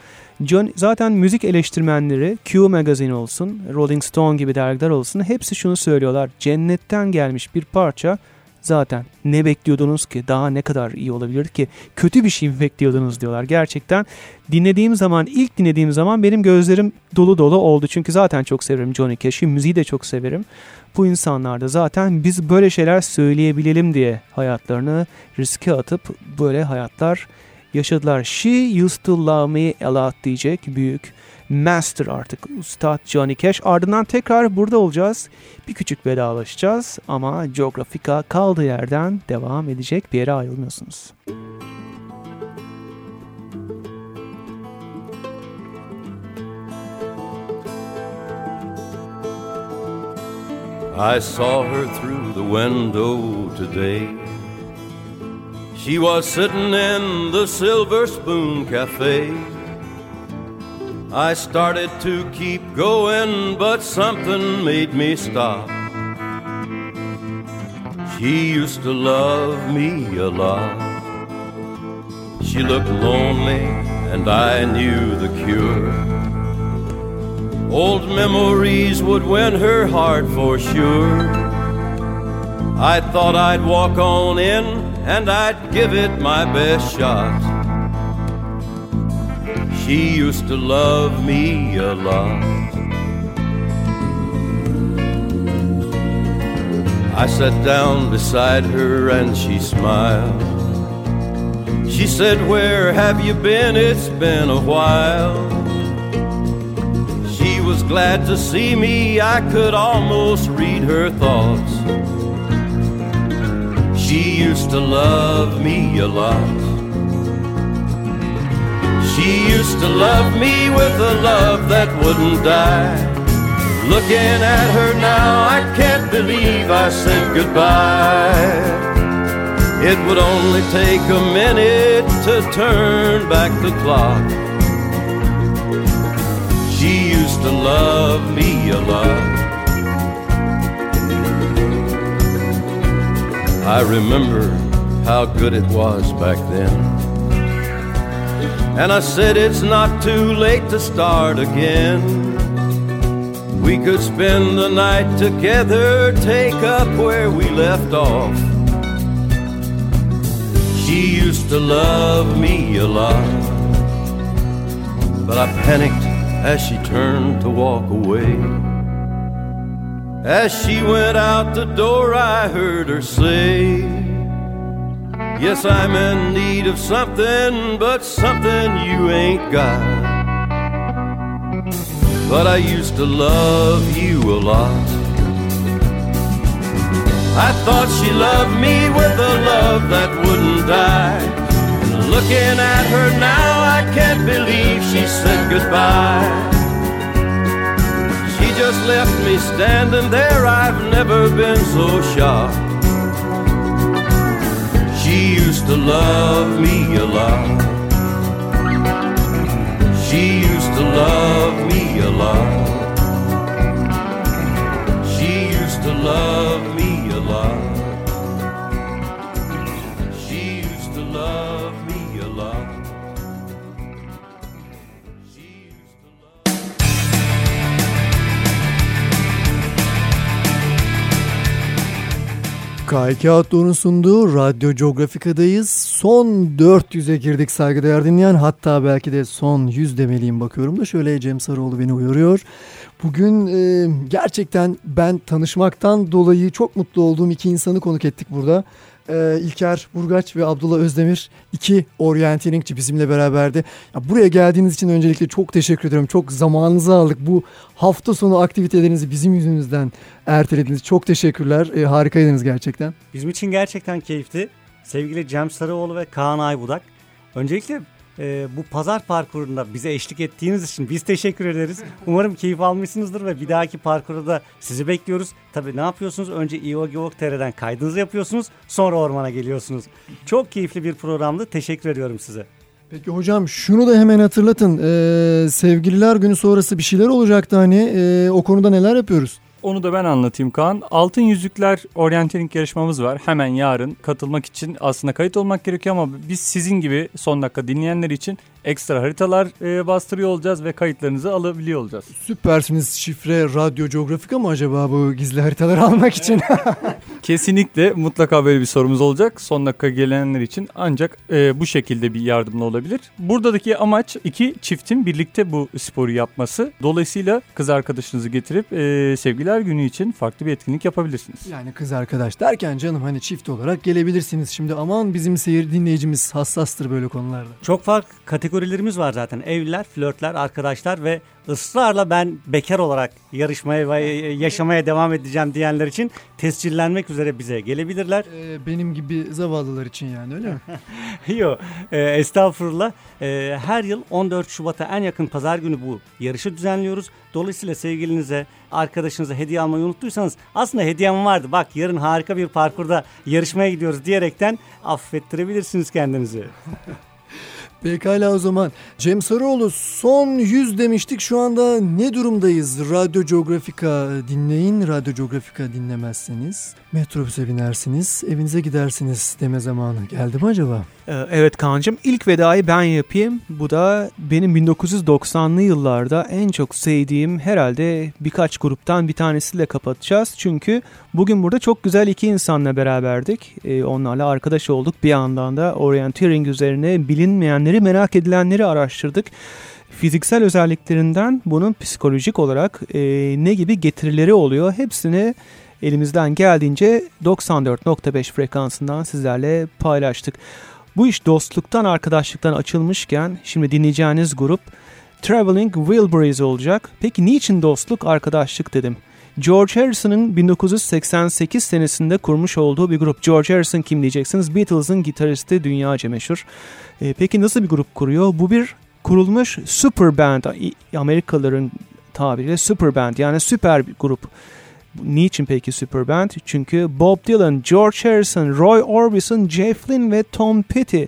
B: John, zaten müzik eleştirmenleri Q Magazine olsun, Rolling Stone gibi dergiler olsun hepsi şunu söylüyorlar. Cennetten gelmiş bir parça zaten ne bekliyordunuz ki daha ne kadar iyi olabilir ki kötü bir şey mi bekliyordunuz diyorlar. Gerçekten dinlediğim zaman ilk dinlediğim zaman benim gözlerim dolu dolu oldu. Çünkü zaten çok severim Johnny Cash'i müziği de çok severim. Bu insanlar da zaten biz böyle şeyler söyleyebilelim diye hayatlarını riske atıp böyle hayatlar yaşadılar. She used to love me a lot diyecek büyük master artık Ustad Johnny Cash. Ardından tekrar burada olacağız. Bir küçük vedalaşacağız ama Geografika kaldığı yerden devam edecek bir yere ayrılmıyorsunuz. I saw her through the window today. She was sitting in the Silver Spoon Cafe. I started to keep going, but something made me stop. She used to love me a lot. She looked lonely, and I knew the cure. Old memories would win her heart for sure. I thought I'd walk on in, and I'd give it my best shot. She used to love me a lot. I sat down beside her and she smiled. She said, Where have you been? It's been a while. She was
I: glad to see me, I could almost read her thoughts. She used to love me a lot. She used to love me with a love that wouldn't die. Looking at her now, I can't believe I said goodbye. It would only take a minute to turn back the clock. She used to love me a lot. I remember how good it was back then. And I said it's not too late to start again. We could spend the night together, take up where we left off. She used to love me a lot. But I panicked as she turned to walk away. As she went out the door, I heard her say, Yes, I'm in need of something, but something you ain't got. But I used to love you a lot. I thought she loved me with a love that wouldn't die. And looking at her now, I can't believe she said goodbye. She just left me standing there, I've never been so shocked. Used to love me a lot. She used to love me a lot. She used to love me
A: K2 Outdoor'un sunduğu Radyo Geografika'dayız. Son 400'e girdik saygıdeğer dinleyen. Hatta belki de son 100 demeliyim bakıyorum da. Şöyle Cem Sarıoğlu beni uyarıyor. Bugün e, gerçekten ben tanışmaktan dolayı çok mutlu olduğum iki insanı konuk ettik burada. E, İlker Burgaç ve Abdullah Özdemir iki oryantalingçi bizimle beraberdi. Ya buraya geldiğiniz için öncelikle çok teşekkür ediyorum. Çok zamanınızı aldık. Bu hafta sonu aktivitelerinizi bizim yüzümüzden ertelediniz. Çok teşekkürler. E, harikaydınız gerçekten.
C: Bizim için gerçekten keyifli. Sevgili Cem Sarıoğlu ve Kaan Aybudak. Öncelikle e, bu pazar parkurunda bize eşlik ettiğiniz için biz teşekkür ederiz. Umarım keyif almışsınızdır ve bir dahaki parkurda da sizi bekliyoruz. Tabii ne yapıyorsunuz? Önce iogivok.tr'den kaydınızı yapıyorsunuz. Sonra ormana geliyorsunuz. Çok keyifli bir programdı. Teşekkür ediyorum size.
A: Peki hocam şunu da hemen hatırlatın. Ee, sevgililer günü sonrası bir şeyler olacaktı hani. Ee, o konuda neler yapıyoruz?
D: Onu da ben anlatayım Kaan. Altın Yüzükler Orienteering yarışmamız var. Hemen yarın katılmak için aslında kayıt olmak gerekiyor ama biz sizin gibi son dakika dinleyenler için ekstra haritalar e, bastırıyor olacağız ve kayıtlarınızı alabiliyor olacağız.
A: Süpersiniz şifre radyo coğrafika mı acaba bu gizli haritaları almak için?
D: Kesinlikle mutlaka böyle bir sorumuz olacak. Son dakika gelenler için ancak e, bu şekilde bir yardımla olabilir. Buradaki amaç iki çiftin birlikte bu sporu yapması. Dolayısıyla kız arkadaşınızı getirip e, sevgiler günü için farklı bir etkinlik yapabilirsiniz.
A: yani kız arkadaş derken canım hani çift olarak gelebilirsiniz. Şimdi aman bizim seyir dinleyicimiz hassastır böyle konularda.
C: Çok farklı kategorilerimiz var zaten. Evliler, flörtler, arkadaşlar ve ısrarla ben bekar olarak yarışmaya ve yaşamaya devam edeceğim diyenler için tescillenmek üzere bize gelebilirler.
A: Ee, benim gibi zavallılar için yani öyle mi?
C: Yok e, estağfurullah. E, her yıl 14 Şubat'a en yakın pazar günü bu yarışı düzenliyoruz. Dolayısıyla sevgilinize, arkadaşınıza hediye almayı unuttuysanız aslında hediyem vardı. Bak yarın harika bir parkurda yarışmaya gidiyoruz diyerekten affettirebilirsiniz kendinizi.
A: Pekala o zaman. Cem Sarıoğlu son 100 demiştik. Şu anda ne durumdayız? Radyo Geografika dinleyin. Radyo Geografika dinlemezseniz metrobüse binersiniz. Evinize gidersiniz deme zamanı. Geldi mi acaba?
B: Ee, Evet Kaan'cığım ilk vedayı ben yapayım. Bu da benim 1990'lı yıllarda en çok sevdiğim herhalde birkaç gruptan bir tanesiyle kapatacağız. Çünkü bugün burada çok güzel iki insanla beraberdik. Ee, onlarla arkadaş olduk. Bir yandan da orienteering üzerine bilinmeyenleri merak edilenleri araştırdık. Fiziksel özelliklerinden bunun psikolojik olarak e, ne gibi getirileri oluyor hepsini elimizden geldiğince 94.5 frekansından sizlerle paylaştık. Bu iş dostluktan, arkadaşlıktan açılmışken şimdi dinleyeceğiniz grup Traveling Wilburys olacak. Peki niçin dostluk, arkadaşlık dedim. George Harrison'ın 1988 senesinde kurmuş olduğu bir grup. George Harrison kim diyeceksiniz? Beatles'ın gitaristi dünyaca meşhur. E, peki nasıl bir grup kuruyor? Bu bir kurulmuş super band. Amerikalıların tabiriyle super band yani süper bir grup. Niçin peki super band? Çünkü Bob Dylan, George Harrison, Roy Orbison, Jeff Lynne ve Tom Petty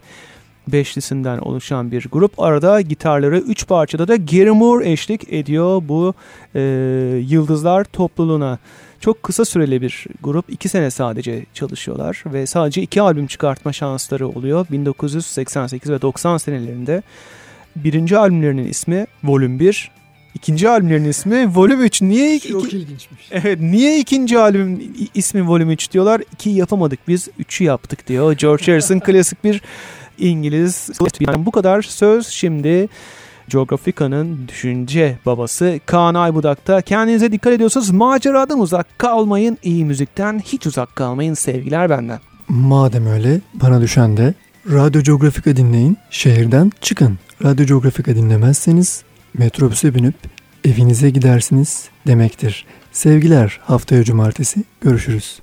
B: beşlisinden oluşan bir grup. Arada gitarları 3 parçada da Gary Moore eşlik ediyor bu e, Yıldızlar topluluğuna. Çok kısa süreli bir grup. 2 sene sadece çalışıyorlar ve sadece 2 albüm çıkartma şansları oluyor. 1988 ve 90 senelerinde. Birinci albümlerinin ismi Volüm 1, İkinci albümlerin ismi Volüm 3. Niye iki,
A: Çok ilginçmiş.
B: Evet, niye ikinci albüm ismi Volüm 3 diyorlar? 2 yapamadık biz, 3'ü yaptık diyor. George Harrison klasik bir İngiliz. Yani bu kadar söz şimdi Geografika'nın düşünce babası Kaan Aybudak'ta. Kendinize dikkat ediyorsanız maceradan uzak kalmayın. iyi müzikten hiç uzak kalmayın. Sevgiler benden.
A: Madem öyle bana düşen de Radyo Geografika dinleyin, şehirden çıkın. Radyo Geografika dinlemezseniz metrobüse binip evinize gidersiniz demektir. Sevgiler haftaya cumartesi görüşürüz.